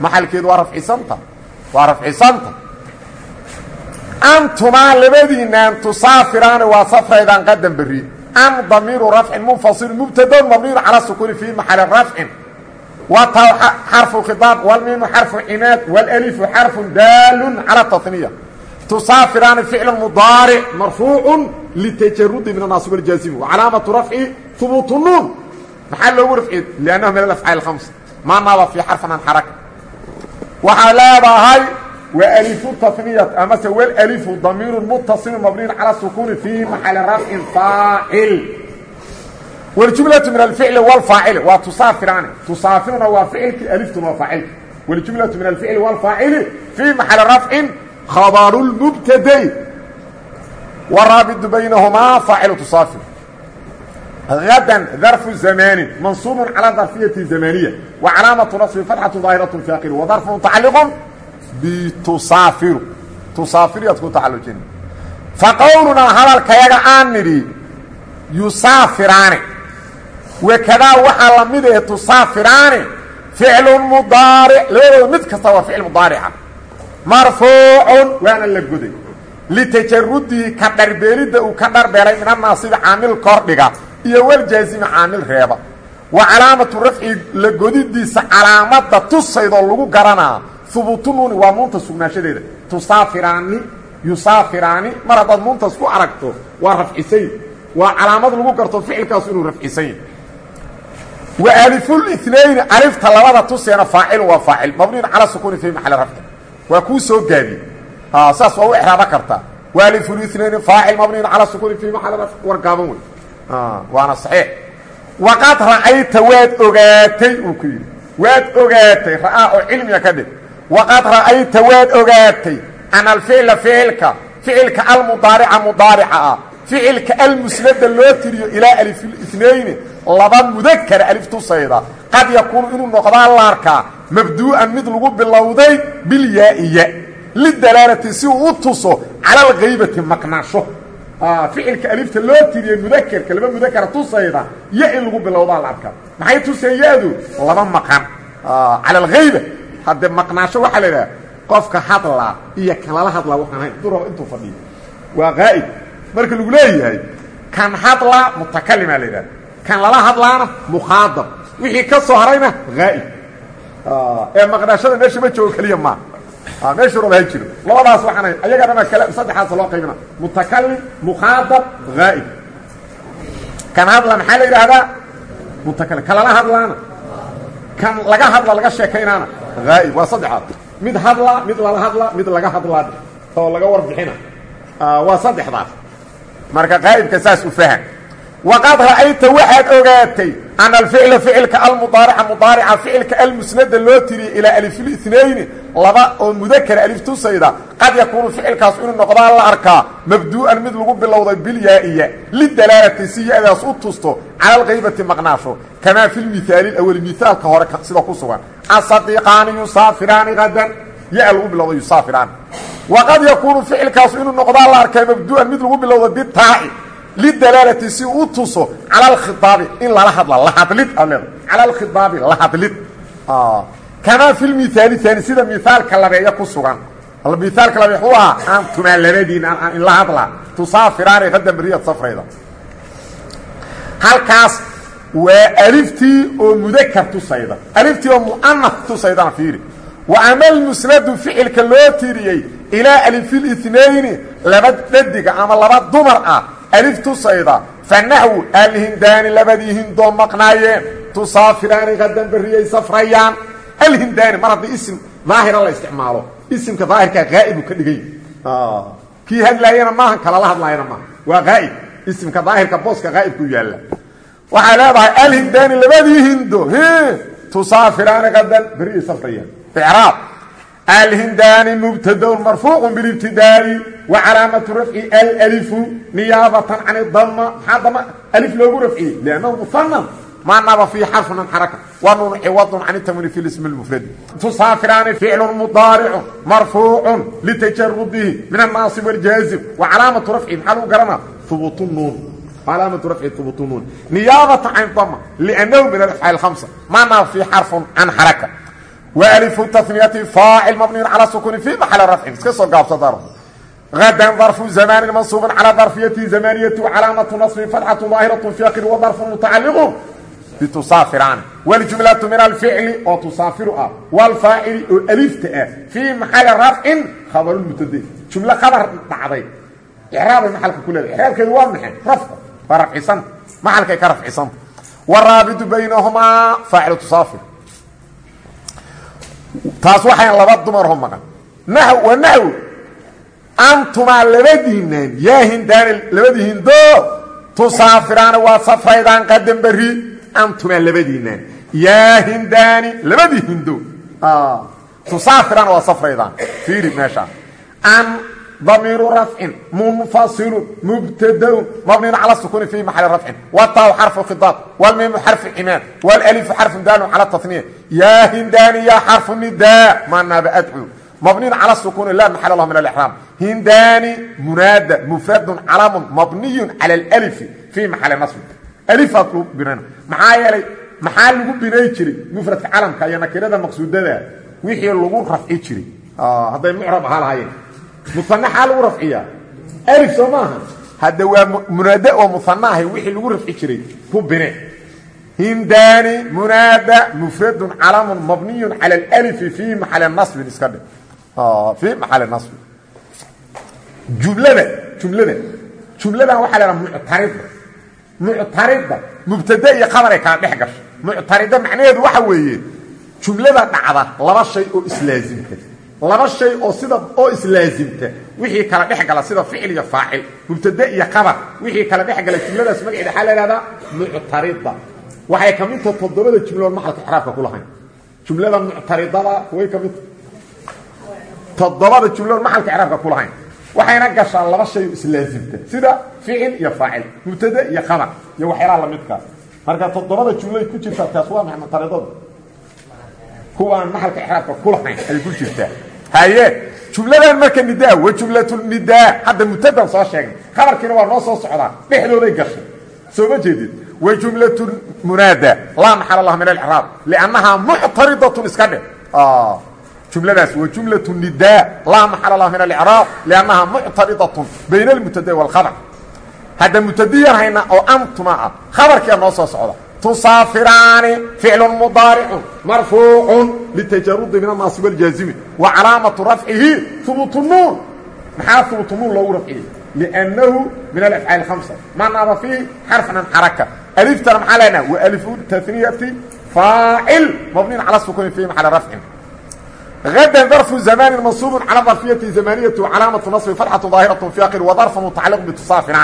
Maxalkeedu waa rafcisanta waa rafcisanta antumaa labadiinaan tusaafiraani waa safraydaan qadan berri. An damiiru rafcin munfasil mubtadon mabniyun calaa sukuuni fii maxali rafcin wata xarfu khiaab wlmiimu xarfu cimaad wlalifu xarfu daalun calى taniya tusaafiraani ficlu mudaaric marfuucu litajarudi min anaasib اljaazimi wacalaamatu rafci hubuutu nuun maxaa loogu rafciye lannahu min alafcaal اhams maa naaba fii xarfan an xaraka waxaa leedahay walifu taniyat amase wlalifu damiiru mutasilu mabniyin calى sukuuni fii maxali rafcin faacil wljumlau min alficli wlfaacili waa tusaafiraan. Tusaafiruna waa ficilkii aliftun waa faacilka wljumlau min alficli wlfaacili fii maxali rafcin khabaru lmubtadayn waraabitu baynahumaa faacilu tusaafir. Hadan darfu zamaanin mansuubun calaa darfiyati zamaniya wa calaamatu nasbi fatxatu daahiratu fi aqili wa darfu mutacaliqun bitusaafiru tusaafiriyaad ku tacalujin. Faqowlunaa hadalkayaga aan nidhi yusaafiraani wakadaa waxaa la mid ahe tusaafiraani ficlu mudaaric. Labadooda mid kasta waa ficil mudaarica marfuucun waana la goday. Litajarudihi ka dharbeelidda uu ka dharbeelay min anaasibi caamil kordhiga iyo waljaazimi caamil reeba. Wa calaamatu rafci la godidiisa calaamada tusaydoo lagu garanaa. Hubuutu nuuni waa nuunta sugnaanshadeeda tusaafiraani yusaafiraani. Mar haddaad nuuntaas ku aragto waa rafcisayn waa calaamad lagu garto ficilkaasu inuu rafcisayn wa alifulitnayni alifta labada tuseena faacilun waa faacil. Mabniyun calaa sukuuni fii maxali rafci waa kuu soo gaabiyey saas waa u exraaba kartaa wa alifulitnayni faacil mabniyun calaa sukuuni fii maxali rafci war gaaban wey. Waana saxiix. Waqad ra'ayta waad ogaatay uu ku yidhi. Waad ogaatay ra'aa oo cilmiga ka dhig. Waqad ra'ayta waad ogaatay. Ana alficla ficilka ficilka almudaarica mudaarica ah. Ficilka almusnada loo tiriyo ilaa alifulitnayni laba mudakara alif tusayda. Qad yakuunu inuu noqdaa laarkaa mabduu'an mid lagu bilowday bilyaa'iya lidalaalati si uu u tuso cala alghaybati maqnaasho. Ficilka alifta loo tiriye mudakerka laba mudakara tusayda ya in lagu bilowdaa la arkaa maxay tuseen ya-du laba maqan. Cala alghayba haddee maqnaasho waxaa la idhaha qofka hadlaa iyo kalala hadlaa waxaan hayn duro intuu waa qaa'id marka lagu leeyahay kan hadlaa mutakalimaa la kan lala hadlaana mukhaadab. Wixii ka soo harayna haa'ib ee maqnaashada meesha ma joogo keliya maa meeshu raba ha jiro. Labadaas waxaan hayn ayaga dhana kale saddexaas loo qaybina mutakalim mukhaadab haa'ib kan hadla maxaa la yidhaahdaa? Mutakalim kan lala hadlaana? Kan laga hadla laga sheekaynaana? Haa'ib waa saddexaad. Mid hadla mid lala hadla mid laga hadlaa oo laga warbixina. Waa saddexdaas. Marka qaa'ibka saas u fahan waqad ra'ayta waxaad ogaatay ana alficla ficilka almudaarica mudaarica ficilka almusnada loo tiriyey ilaa alifulitnayni laba oo mudakara alif tusayda qad yakuunu ficilkaas inuu noqdaa la arkaa mabduu'an mid lagu bilowday bilyaa'iya lidalaalati si ya-daas u tusto cala alkaybati maqnaasho kamaa fi lmihaali awali mihaalka hore sida ku sugan asadiiqaani yusaafiraani hadan ya lagu bilowday yusaafiraani waqad yakuunu ficilkaasu inuu noqdaa la arkaa mabduu'an mid lagu bilowday bitaaci lidalaalati si u tuso cala alkhidaabi in lala hadla lahadlid aad leeda cala alkhidaabi lahadlid kamaa fi lmihaali taani sida mihaalka labeeya ku sugan mihaalka labe wuxuu ahaa aantumaa labadiin in la hadlaa tusaafiraani hadan beriyad safrayda halkaas waa aliftii oo mudakar tusayda aliftii oo mu'anaf tusaydana fiiri wa ama almusnadu ficilka loo tiriyey ilaa alifilitnayni laba dhadiga ama laba dumar ah alif tusayda fa naxwu alhindaani labadii hindoo maqnaayeen tusaafiraani hadan beriyay safrayaan alhindaani mar haddii isim daahira la isticmaalo isimka daahirkaa haa'ibu ka dhigay kii hadlaayana maaha kalala hadlaayana maaha waa haa'ib isimka daahirka booska haa'ibku yaalla waxay leedahay alhindaani labadii hindo tusaafiraani hadan beriyay safrayaan icraab alhindaani mubtadaun marfuucu bilibtidaa'i wa calaamatu rafci alalifu niyaabatan can idama maxaa dama alif loogu rafciyey liannahu muhanan maa naba fii xarfun an xaraka wa nun ciwadun can itamwini fi lismi lmufradi tusaafiraani ficlun mudaaricun marfuucun litajarudihi min annaasib waljaazim wa calaamatu rafci maxaa lagu garanaa hubuutu nuun calaamatu rafci hubuutu nuun niyaabatan can idama liannahu min alafcaal hamsa maa naba fii xarfun can xaraka warifu taniyati faacil mabniyun calaa sukuni fii maxali rafcin iska soo gaabsada adan darfu zamaanin mansuubun calaa darfiyati zamaaniyatu calaamatu nasbin fatxatu daahiratu fi akri wa darfu mutacaliqu bitusaafiraan waljumlatu min alficli oo tusaafiru ah walfaacili oo alifta ah fii maxali rafcin khabarulmutade jumlo khabar dhacday icraabay maalka ku leeda iraabkeedu waa maxay rafku waa rafcisanta maxalkay ka rafcisanta waraabidu baynahumaa faacilu tusaafir taas waxayn laba dumarho maqan. Naxw wa naxw. Antumaa labadiinaan yaa hindaani labadii hindo tusaafiraana waa safraydaan qadan beri antumaa labadiinaan yaa hindaani labadii hindo tusaafiraana waa safraydaan. Fiiri meeshaa damiiru rafcin munfasilu mubtadaun mabniin cala sukuni fii maxali rafcin wataw xarfu khiaab wlmiimu xarfu cimaad wlalifu xarfu daanu cala taniya yaa hindaani ya xarfu nida maanaaba adcu mabniin cala sukuni laa maxal lah min alraam hindaani munaada mufradun calamun mabniyun cala alfi fii maxali nasbi aliaad lagu binana maxaa yeelay maxaa lagu binay jiray mufradka calamka iyo nakirada maqsuudada wixii lagu rafci jiray hadday mucrab ahaa lahayeen muanaxaa lagu rafciyaa alif soo maaha. Hadda waa munaad oo muana ahay wixii lagu rafci jiray rubine hindaani munaada mufradun calamun mabniyun cala alfi fii maxali nasbin iska dhe ah, fii maxali nasbin jumlada jumlada. Jumladan waxaa la muctarida muctarida mubtade iyo khabaray kala dhex gasho. Muctarida macnaheedu waxa weeye jumlada dhacda laba shay oo islaasimka laba shay oo sida oo islaazimta wixii kala dhex sida ficil iyo faacil mubtada iyo khabar wixii kala dhex gala jumladaas magaceeda waxa la yiraahdaa mu'tarida waxay ka mid tahay todobada jumlo maxalka xiraafka ku lahayn. Jumlada mu'taridada way ka mid todobada jumlo maxalka xiraafka ku lahayn. Waxayna gashaa laba shay islaazimta sida ficil iyo faacil mubtada iyo khabar iyo waxyaalaha la midka. Marka todobada jumlo ku jirta taas waa maxay kuwaan maxalka iraabka ku ay ku jirtaa. Haye jumladan marka nidaa wa jumlatunidaa hadda mubtadaan soo sheegnay khabarkiina waa noo soo socdaa dhexdooday gashay. Soo ma jeedid wa jumlatu munaada laa maxal lah min alcraab liannahaa muctaridatun iska dheh. Ah, jumladaas wa jumlatu nidaa laa maxal lah min alcraab liannahaa muctaridatun bayna almubtada waalkhabar hadda mubtadiyan haynaa oo antuma ah, ah noo soo socda تصافران فعل مضارع مرفوع للتجرد من الناصب الجازم وعلامة رفعه ثبوت النون محا ثبوت النون لو رفعه لأنه من الأفعال الخمسة ما نرى فيه حرف عن حركة ألف ترم علينا وألف تثنية فاعل مبني على السكون في محل رفع غدا ظرف زمان منصوب على ظرفية زمانية وعلامة نصب فتحة ظاهرة في آخر وظرف متعلق بتصافر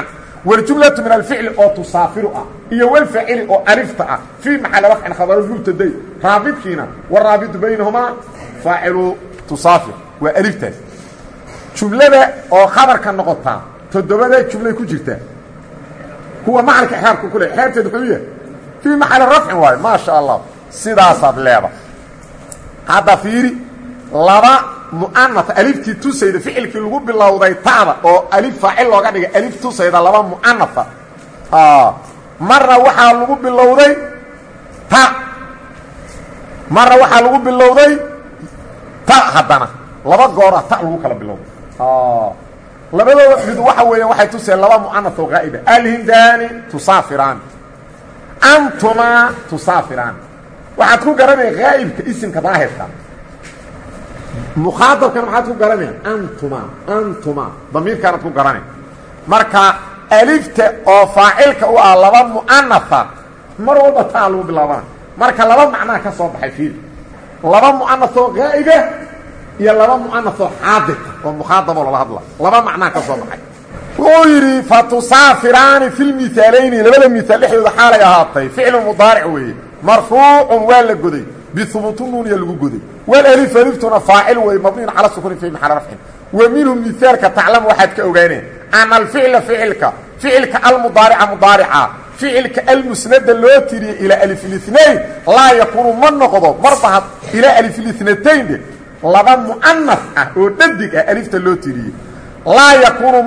wاljumlaةu min alficli oo tusaafiru ah iyo wlfacili oo alifta ah. Fii maxali rafcin khabaru mubtaday raabidkiina waraabidu baynahumaa faacilu tusaafir. Waa aliftaas jumlada oo khabarka noqotaa toddobada jumlay ku jirtaa kuwa macalka xraabka ku le xraabteed wuxuu yahay fii maxali rafcin waayo maa sha allah sidaasaad leeda hadda fiiri laba muannath alifti tusayda ficilki lagu bilowday taada oo alif faa'il looga dhigay alif tusayda laba muannath. Ah marna waxa lagu bilowday ta. Marna waxa lagu bilowday ta hadana laba goor ta lagu kala bilowday. Ah labadooda mid waxa weeyaan waxay tuseen laba mu'annas oo gaa'iba. Alhindani tusafiraan antuma tusafiraan waxaad ku garanay gaa'ibka isimka daahirka mukhaatabkana maxaad ku garanay antuma antuma. Damiirkaana ku garanay marka alifta oo faacilka u ah laba mu'annasa mar walba taa lagu bilaabana marka laba macnaa ka soo baxay fiil. Laba mu'annas oo gaa'iba iyo laba mu'annas oo xaadir oo mukhaadabo lala hadla. Laba macnaa ka soo baxay. Wuxuu yidhi fatusaafiraani fi lmihaalayni labada mihaal dhexdooda xaalay ahaatay. Ficlu mudaaric weeye. Marfuucun waa la goday bhubuutu nuuniya lagu goday walif aliftuna faacil wey mabniun cala sukuni fi maxal rafcin wa minhu mihaalka taclamu waxaad ka ogaaneen an alficla ficilka ficilka almudaarica mudaarica ficilka almusnada loo tiriye ilaa aliflinayn laa yakuunu ma noqdo marbaha ilaa aliflinatayn dhe laba mu'anas ah oo dhadig ah alifta loo tiriye laa yakuunu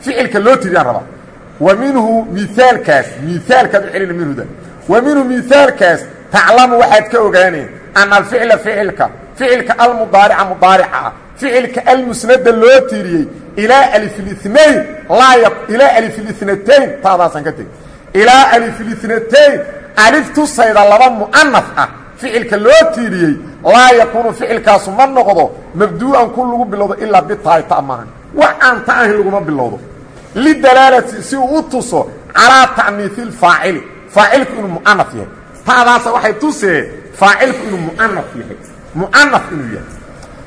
ficilka loo tiriyaan rabaa wa minhu miaalkaas miaalkaad ucelina minhuda wa minhu miaalkaas taclamu waxaad ka ogaaneen ana alficla ficilka. Ficilka almudaarica mudaarica ah. Ficilka almusnada loo tiriyey. Ilaa alifilinayn laa ilaa alifilithnatayn taadaasaan ka tegey ilaa alifilithnatayn alif tusayda laba mu'anaf ah. Ficilka loo tiiriyey laa yakuunu ficilkaasu ma noqdo mabduu'an ku lagu bilowdo ilaa bitaahi ta maahan wax aan ta ahayn laguma bilowdo. Lidalaalati si uu u tuso calaa ta'niifi lfaacili faacilku inuu mu'anaf yahay taadaasa waxay tusee faacilku inuu mu'anaf yahay. Mu'anaf inuu yahay.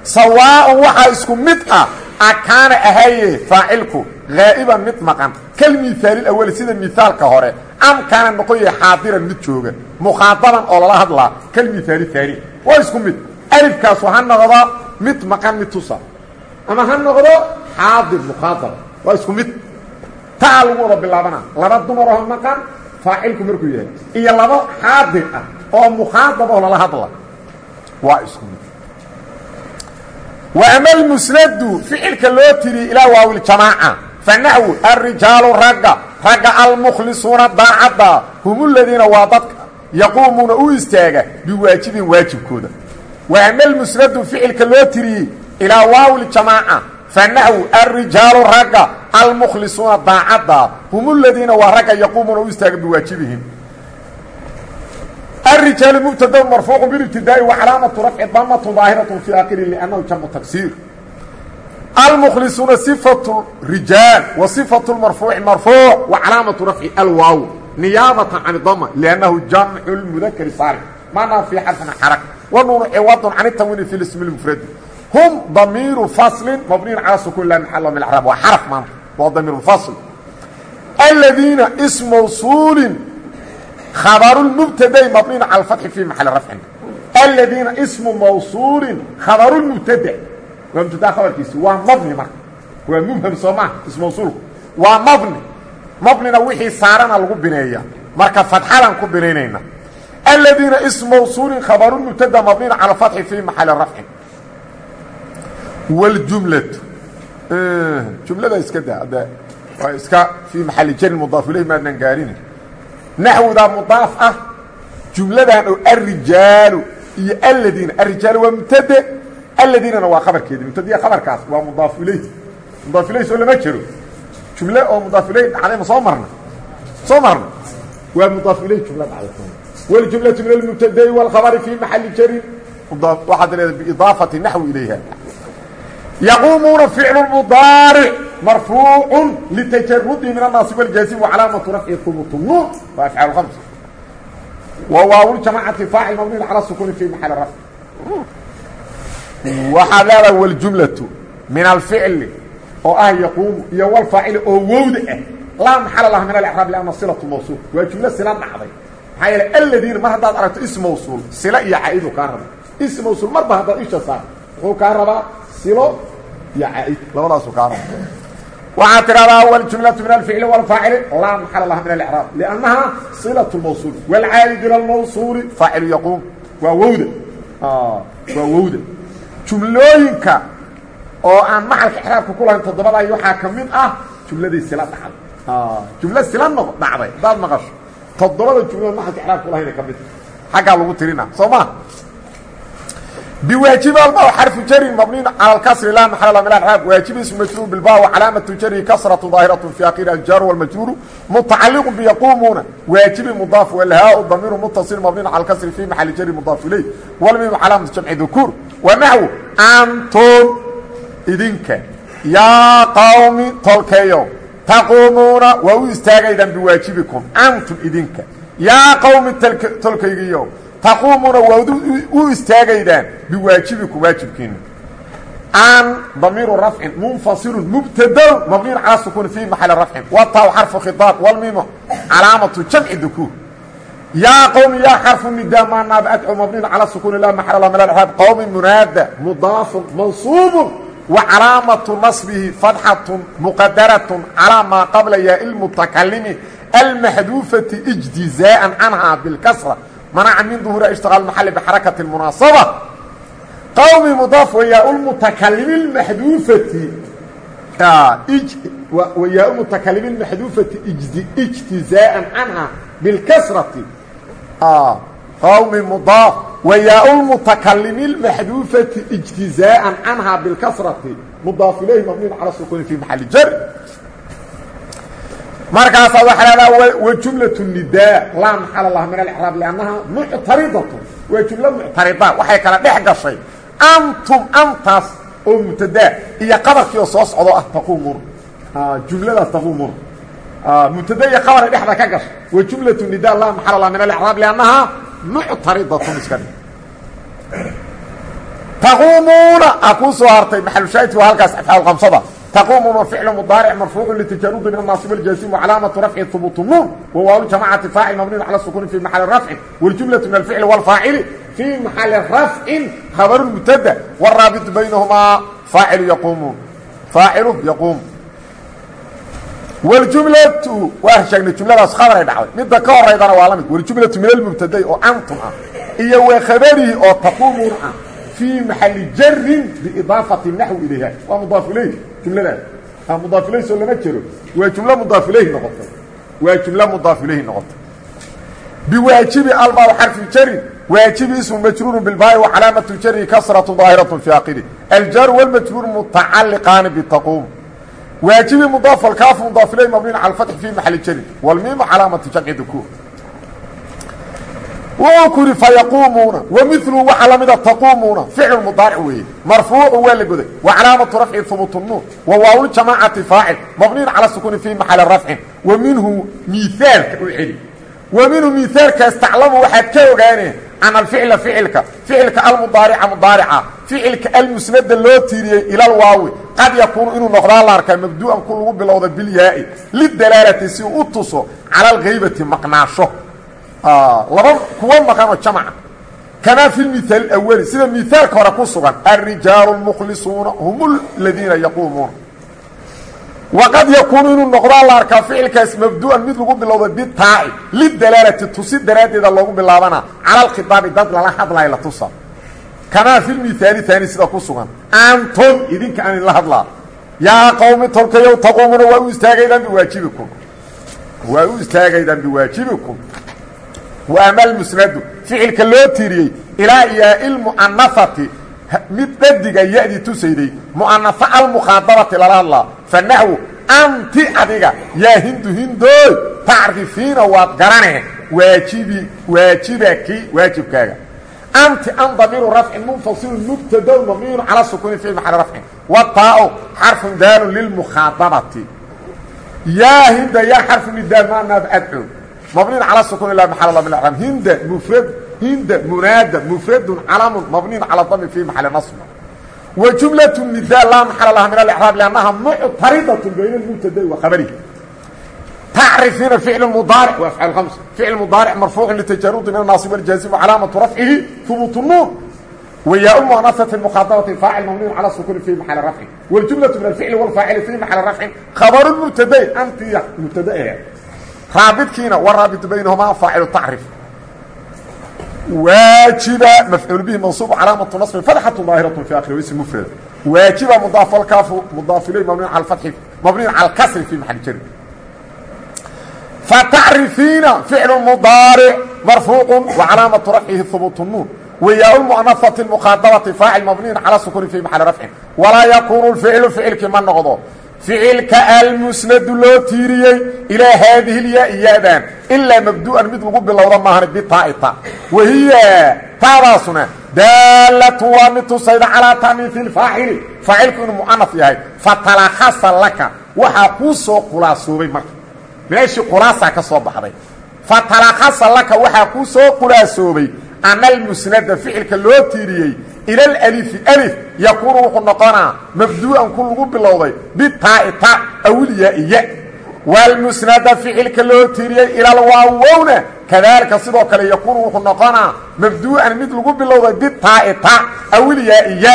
Sawaa'un waxaa isku mid ah akaana ahaye faacilku haa'iban mid maqan. Kal mihaali awali sida mihaalka hore am kaana noqon yahay xaadiran mid jooga mukhaadaban oo lala hadlaa kal mihaali haani waa isku mid. Alifkaasu ha noqdo mid maqan mid tusa. Ama ha noqdo xaadir mukhaadab. Waa isku mid. Taa lagu wada bilaabana laba dumaroo maqan faacilku markuu yahay. Iyo labo xaadir ah oo mukhaadaboo lala hadla. Waa isku mid. Wa ama almusnadu ficilka loo tiriye ilaa waawiljamaaca fanaxwu alrijaalu ragga. Ragga almukhlisuuna daacadda. Hum ladiina waa dadka yaquumuuna u istaaga biwaajibin waajibkooda. Wa ama almusnadu ficilka loo tiriyey ilaa waawiljamaaca fanahu arijaalu ragga almukhlisuuna daacadda hum ladiina waa ragga yaquumuuna u istaaga biwaajibihim arijaalu mubtadaun marfuucu bilibtidaa'i wa calaamatu rafci damatun daahiratun fii aakhiri liannahu jamcu tagsiir almukhlisuuna sifatu rijaal wa sifatu marfuuci marfuuc wa calaamatu rafci alwaaw niyaabatan can idama liannahu jamcu lmudakari saalim maanaa fii xarfin xaraka wa nuunu ciwadun can itamwini fi lismi lmufradi hum damiiru faslin mabniin calaa sukuun la maxala min araab waa xaraf maanta waa damiiru fasl. Aladiina ism mawsuulin khabarulmubtaday mabniin cala alfatxi fii maxali rafcin aladiina ismu mawsuulin khabarulmubtada waa mubtada khabarkiisi waa mabni marka. Waa mubham soo maha ism mawsuulku. Waa mabni. Mabnina wixii saarana lagu bineeya marka fatxadan ku binaynayna aladiina ism mawsuulin khabarulmubtada mabniin cala alfatxi fii maxali rafcin في محل رفع والجمله جمله اسكدا اسكا في محل جر مضاف اليه ما نغارين naxwdaa mudaaf ah jumladan oo arijaalu iyo aladiina arijaalu waa mubtade aladiinana waa khabarkeedi mubtadiya khabarkaas waa mudaaf ilayh mudaaf ilayh soo lama jero jumle oo mudaaf ilayh dhacday ma soo marna soo marna waa mudaaf ilayh jumla dhacday waljumlatu min almubtadai wاlkhabari fi maxali jarin waxaad leedahay biidaafati naxwi ilayha yquumuuna ficlu mudaaric marfuucu litajarudi min annaasi wاljaasim wacalaamatu rafci hubutu nuun waa afcaal hams wa waawljamacati faacil mabniin cala sukuni fi maxali rafci waxaad leedaha wاljumlatu min alficli oo ah yaquumu iyo wlfaacili oo wowda ah laa maxala laha min alecraab lanna silatu mawsuul waa jumlo sila dhacday maxaa yeele aladiina mar haddaad aragto is mawsuul sila iyo caa'idu kaa raba is mawsuul marba haddaad isha saar wuxuu kaa rabaa كهربا صله يا عائد لا ولا سكارا وعترى أول جملة من الفعل والفاعل لا محل لها من الإعراب لأنها صلة الموصول والعائد إلى الموصول فاعل يقوم ووود آه ووود جملooyinka oo aan maxalka ixraabka ku lahayn toddobada ay waxaa ka mid ah jumladii sila dhacday jumla sila noq dhacday hadaad maqasho toddobada jumlada maxalka ixraabka ku lahayn ka mid xaggaa lagu tirina soo ma bwaajibaan baa xarfu jari mabniin cala kasri laa maala min aab waajibiisu majruur bilba calaamatu jari kasratu daahiratu fi akiri aljaar wlmajruuru mutacaliqu biyaquumuuna waajibi mudaaf wlhaa damiiru mutasil mabniin cala kasri fi maxali jari mudaaf ilay walmiim calaamatu jamci dukuur wanaxwu antum idinka yaa qawmi tolkeeyo taquumuuna waa u istaagaydaan biwaajibikum antum idinka yaa qawmi tolkaygiyo taquumuuna waad u istaagaydaan biwaajibikum waajibkiina an damiiru rafcin munfasilu mubtado mabniin calaa sukuuni fi maxali rafcin. Wataw xarfu khiaab walmimu calaamatu jamci dukuur yaa qowmi yaa xarfu nidaa maa naaba adcu mabniin calaa sukuuni laa maxala la min alraab qowmi munaada mudaafun mansuubun wa calaamatu nasbihi fadxatun muqadaratun calaa maa qabla yaa ilmutakalimi almaxduufati ijtizaa'an canha bilkasra manaca min duhura ishtiqaal maxali bxarakati munaasaba qawmi mudaaf wayaaulmutakalimi lmaxduufati wayaa mutakalimi lmaxduufati ijtizaa'an canha bilkasrati qawmi mudaaf wayaa-lmutakalimi lmaxduufati ijtizaa'an canha bilkasrati mudaaf ilayhi mabniin cala sukuuni fi maxali jar markaasaa waxaa lahadaa wajumlat nidaa laa maxala laha min alcraab liannaha muctaridatun waa jumlo muctarida waxay kala dhex gashay. Antum antaas oo mubtadaa iyo qabarkii oo soo socdo ah taquumuun ah, jumladaas taquumuun ah, mubtada iyo qabaray dhexda ka gashay. Wajumlatu nida laa maxala min alcraab liannaha muctaridatun iska dhig taquumuuna a ah, soo hartay maxalushaahidku waa halkaas afxaalqamsada kamsada taquumuuna ficlu mudaaric marfuucu litajarudi min anaasib اljaasim wacalaamatu rafci hubuut nuun wawaalu jamacati faacil mabniin cala sukuni fi maxali rafcin wاljumlaةu min alficli wاlfaacili fii maxali rafcin khabaru mubtada wاraabitu baynahumaa faacilu yaquumuun faacilu yaquum wاljumlatu waa sheegnay jumladaas khabaray dhacday midda ka horaydana waa la mid wاljumlatu min almubtadai oo antum ah iyo wa khabarihi oo taquumuun ah fii maxali jarin biidaafati naxwi ilayha waa mudaaf ilayh jumladaas mudaaf ilayh soo lama jero waa jumlo mudaaf ilayhi noqotay. Waa jumlo mudaaf ilayhi noqotay. Biwaajibi albaa xarfi jarin waajibi ismu majruuru bilbaa'i wa calaamatu jari kasratu daahiratu fi aqili aljar wاlmajruur mutacaliqaani bitaquum waajibi mudaaf alkaafu mudaaf ilayh mabniin cala alfatxi fi maxali jarin wاlmiimu calaamatu jamci dukuur wuxuu ku yidhi fayaquumuuna wamilu waxaa la mida taquumuuna ficlu mudaaric weeye marfuucu waa la goday wa calaamatu rafci hubuutu nuun wa waawljamaacati faacil mabniin cala sukuni fii maxali rafcin wa minhu miaalka u celi wa minhu miaalkaas taclamu waxaad ka ogaaneen can alficla ficilka ficilka almudaarica mudaarica ficilka almusnada loo tiiriyey ilal waawi qad yakuunu inuu noqdaa la arkaa mabdu'an ku lagu bilowda bilyaa'i lidalaalati si uu u tuso cala alghaybati maqnaasho laba kuwa maqanoo jamca kamaa fi miaal awali sida miaalka hore ku sugan alrijaalu اlmukhlisuuna hum ladiina yaquumuuna waqad yakuunu inuu noqdaa la arkaa ficilkaas mabdu'an mid lagu bilowda bitaaci lidalaalati tusi daraaddeeda loogu bilaabana cala alkhitaabi dad lala hadlaayo la tusa kamaa fi miaali aani sida ku sugan antum idinka aan idinla hadlaa yaa qowmi tolkayow taquumuuna waa u istaagaydaan biwaajibikum waa u istaagaydaan biwaajibikum وأmا المسند فicilka loo tiriyey ilaa yaai muanafati mid dhadiga yadii tusayday muanafa almukhaadabati lala hadlaa fanaxwu anti adiga yaa hindu hindooy tacrifiina waad garane waajibi waajibaki waajibkaaga anti an damiiru rafcin munfasilu mubtado mabniyu calى sukuni fi maxali rafcin wataao xarfu daalu lilmukhaadabati yaa hinda yaa xarfu nidaa maanaab adco مبني على السكون لا محل الله من الإعراب هند مفرد هند منادى مفرد علم مبني على الضم في محل نصب وجملة النداء لا محل لها من الإعراب لأنها معترضة بين المبتدا وخبره تعرفين فعل مضارع وافعل خمسة فعل مضارع مرفوع لتجرد من الناصب الجازم وعلامة رفعه ثبوت النور وياء المؤنثة المخاطبة فاعل مبني على السكون في محل رفع والجملة من الفعل والفاعل في محل رفع خبر المبتدا أنت يا مبتدا raabidkiina waraabit baynahumaa faacilu tacrif waajiba mafcuul bihi mansuub calaamatu naصbi fatxatu daahiratu fi akhiri ism mufrad. Waajiba mudaaf alkaafu mudaaf ilay mabniin cala alfatxi mabniin cala alkasri fi maxali jari. Fatacrifiina ficlu mudaaric marfuuqu wa calaamatu rafcihi hubuut nuun. Wayaa lmu'anafati mukhaaabati faacil mabniin cala sukuni fi maxali rafcin walaa yakuunu lficlu ficilkii ma noqdo ficilka almusnadu loo tiiriyey ilaa haadihi lyaai ya-dan ilaa mabdu'an mid lagu bilowda maahan bitaaita wahiya taadaasuna daalatu waa mid tusayda calaa ta'niifi lfaacili faacilku inuu mu'anaf yahay. Fatalahasa laka. Waxaa kuu soo khulaasoobay marka. Meeshii khulaasaa ka soo baxday. Fatalahasa laka. Waxaa kuu soo khulaasoobay ana almusnada ficilka loo tiiriyey ila alalifi alif yakuunu wuxuu noqonaa mabduu'an ku lagu bilowday bitaa'i ta awilyaa-iya waalmusnada ficilka loo tiiriyey ilalwaawowna kadaalika sidoo kale yakuunu wuxuu noqonaa mabduu'an mid lagu bilowday bitaa'i ta awilyaa-iya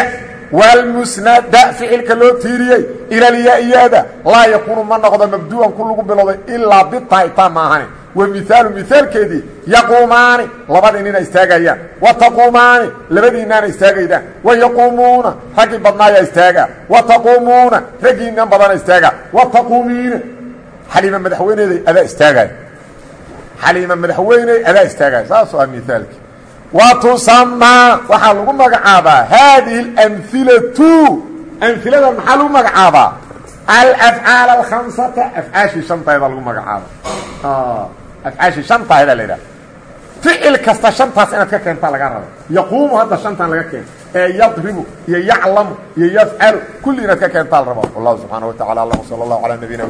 waalmusnada ficilka loo tiiriyey ilalyaa-iyada laa yakuunu ma noqdo mabduu'an ku lagu bilowday ilaa bitaa'i ta maahane wmihaalu mihaalkeedii yaquumaani labadii nina istaagayaan. Wa taquumaani labadiinaana istaagaydaan. Wa yaquumuuna raggii badnaayaa istaagaa. Wa taquumuuna raggiinan badana istaagaa. Wa taquumiina xaliima madaxweyneeday adaa istaagaya xaliima madaxweyney adaa istaagaya saasoo ah mihaalkii wa tusamaa waxaa lagu magacaabaa haadihi اlamhilatu amhilada maxaa lagu magacaabaa? Alafcaal alkhamsata. Afcaashii shantayda lagu magacaaba afcaashii shantayda la yidhaha ficil kasta shantaas inaad ka keentaa laga raba yaquumu hadda shantan laga keeno. Ee yadribu iyo yaclamu iyo yafcalu kulli inaad ka keentaa la raba wallahu subxaana wa tacala alam sala allahu calaa nabiyina